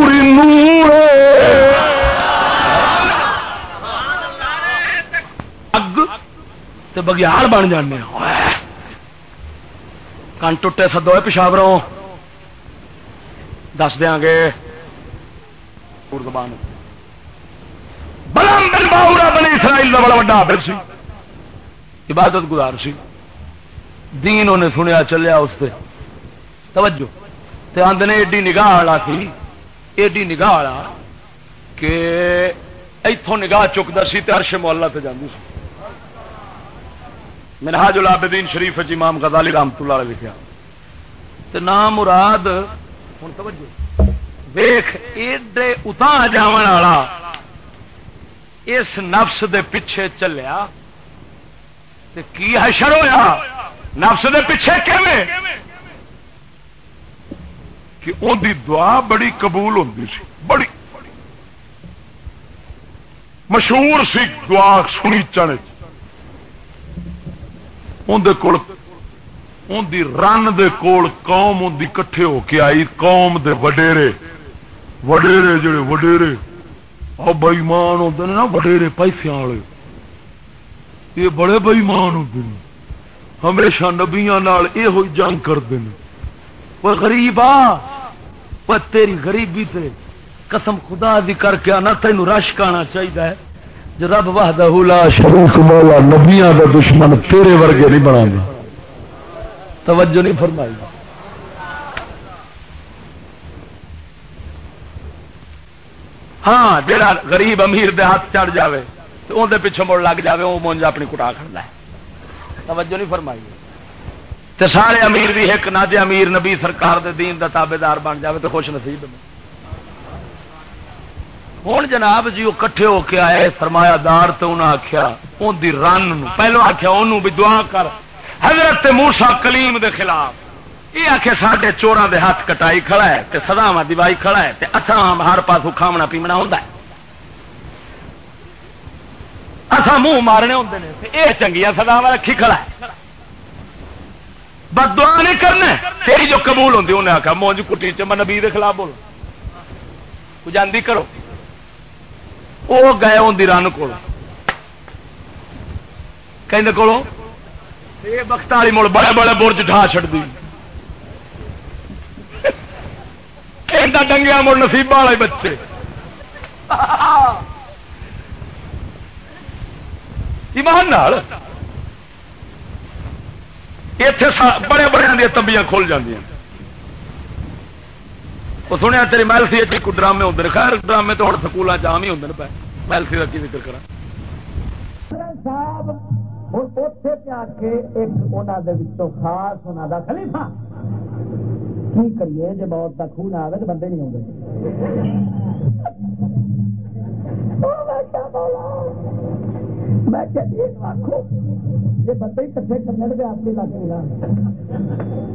بگیار بن جانے کن ٹوٹے سدو پشاوروں دس دیا گے زبان بنی اسرائیل کا بڑا وا سی عبادت گزار سی دین انہیں سنیا چلیا اس سے توجہ تے آدھے نے ایڈی نگاہ والا سی ایڈی نگاہ والا کہ اتوں نگاہ چکتا سی تے عرش محلہ تے جاندی سی منہاج العابدین شریف جی امام غزالی رحمت اللہ علیہ لکھا تے نام مراد ہوں توجہ ویخ ایڈے اتا جا اس نفس دے پیچھے چلیا۔ تے کی حشر ہویا؟ نفس دے پیچھے کیویں؟ کہ ان دی دعا بڑی قبول ہوتی سی، بڑی۔ مشہور سی دعا سنی چڑھ چنے دی رن دے کول قوم ان دی کٹھے ہو کے آئی، قوم دے وڈیرے. وڈیرے جڑے وڈیرے. آ بئیمان ہوتے ہیں نا، وڈیرے پیسے والے. یہ بڑے بئیمان ہوتے ہیں ہمیشہ نبیا یہ جنگ کرتے ہیں وہ غریب آ تیری غریبی تے قسم خدا دی کر کے آنا تینوں رشک آنا چاہیے جو رب واہدہ لا شریک مولا نبیاں دا دشمن تیرے ورگے نہیں بنا گا۔ توجہ نہیں فرمائی۔ ہاں جا غریب امیر دے ہاتھ چڑھ جاوے، تو اندر پیچھے مڑ لگ جاوے وہ مونج اپنی کٹا کھڑا ہے۔ توجہ نہیں فرمائی۔ تے سارے امیر بھی ایک نہ امیر نبی سرکار دے دین دا تابے دار بن جاوے تو خوش نصیب میں ہوں جناب جی وہ کٹھے ہو کے آئے فرمایا دار تو انہیں آخیا ان کی رن پہلو آخیا انہوں بھی دعا کر۔ حضرت موسا کلیم دے خلاف۔ یہ آخے سڈے چوران دے ہاتھ کٹائی کھڑا ہے تے سداوا دیوائی کھڑا ہے تے اتھا ہر پاس کھاونا پیمنا ہوں اتھا منہ مارنے ہوں یہ چنگیا سداوا رکھی کھڑا ہے۔ بس دعا نہیں کرنا تیری جو قبول ہوتی انہیں آخیا مونج کٹی چ نبی کے خلاف بول جاندی کرو۔ وہ گئے ان رن کو کولو یہ بخت والی مڑ بڑے بڑے برج ڈھا چڑ دی ڈنگیا مڑ نصیب والے بچے ایمان اتے بڑے بڑے دیا تمبیاں کھول جاندیاں وہ سنیا تیری محلسی ایک ڈرامے ہوتے ہیں خیر ڈرامے تو ہوں سکولوں آم ہی ہوتے ہیں محلسی کا کی ذکر کرا پہ کی کریے جی بہت کا خون آئے تو بندے نہیں آتے (laughs) میں آخو جی بندے کٹھے کرنے لگے آپ کے علاقے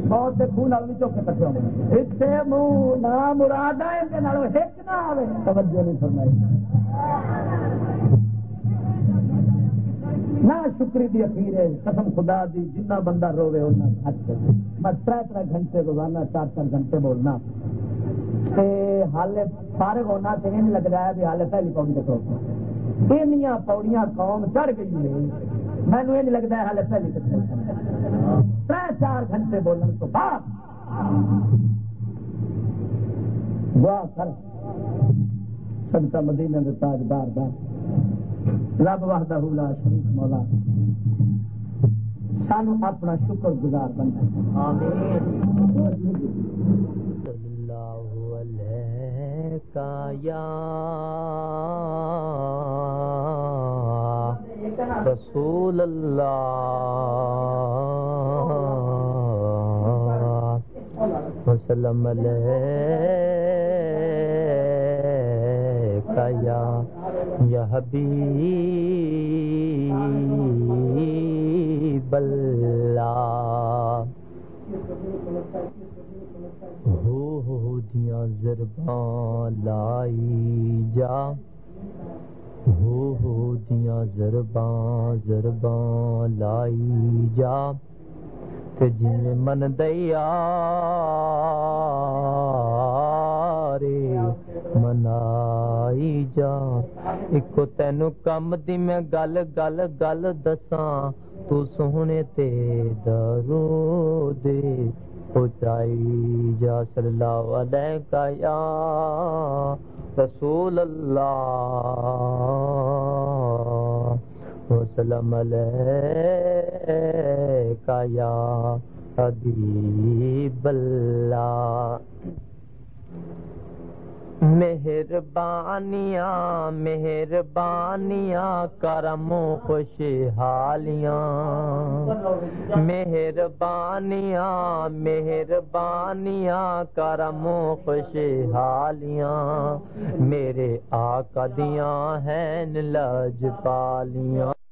بہت سے خون آدمی چوکے کٹھے ہوئے اتنے منہ نہ مراد ہے ہک نہ آئے توجہ نہیں فرمائی۔ نہ شکری دی اخیر ہے، قسم خدا دی جنہ بندہ روے ہونا حج میں تر تر گھنٹے روزانہ چار چار گھنٹے بولنا۔ حال فارغ ہونا تو یہ نہیں لگ رہا ہے بھی حال پہلی پوڑی کے طور پر۔ پوڑیاں قوم چڑھ گئی ہے مینو یہ لگتا ہے حال پہلی تر چار گھنٹے بولنے تو بعد۔ دعا کر سنتا مدینہ تاج بار بار رب وحدہ لا شریف مولا۔ سانو اپنا شکر گزار بننا یا رسول اللہ وسلم علیکہ یا یا حبیب اللہ ہو ہو دیا زربان لائی جا ہو ہو دیا زربان زربان لائی جا تے جی من دیا رے منائی جا۔ ایک تینو کم دی میں گل گل گل دساں، تو سونے تے درو دے۔ پہنچائی۔ جا صلی اللہ علیہ کا یا رسول اللہ۔ وسلم علیہ کا یا حبیب اللہ۔ مہربانیاں مہربانیاں کرم خوشحالیاں۔ مہربانیاں مہربانیاں کرم خوشحالیاں۔ میرے آقا دیاں ہیں لج پالیاں۔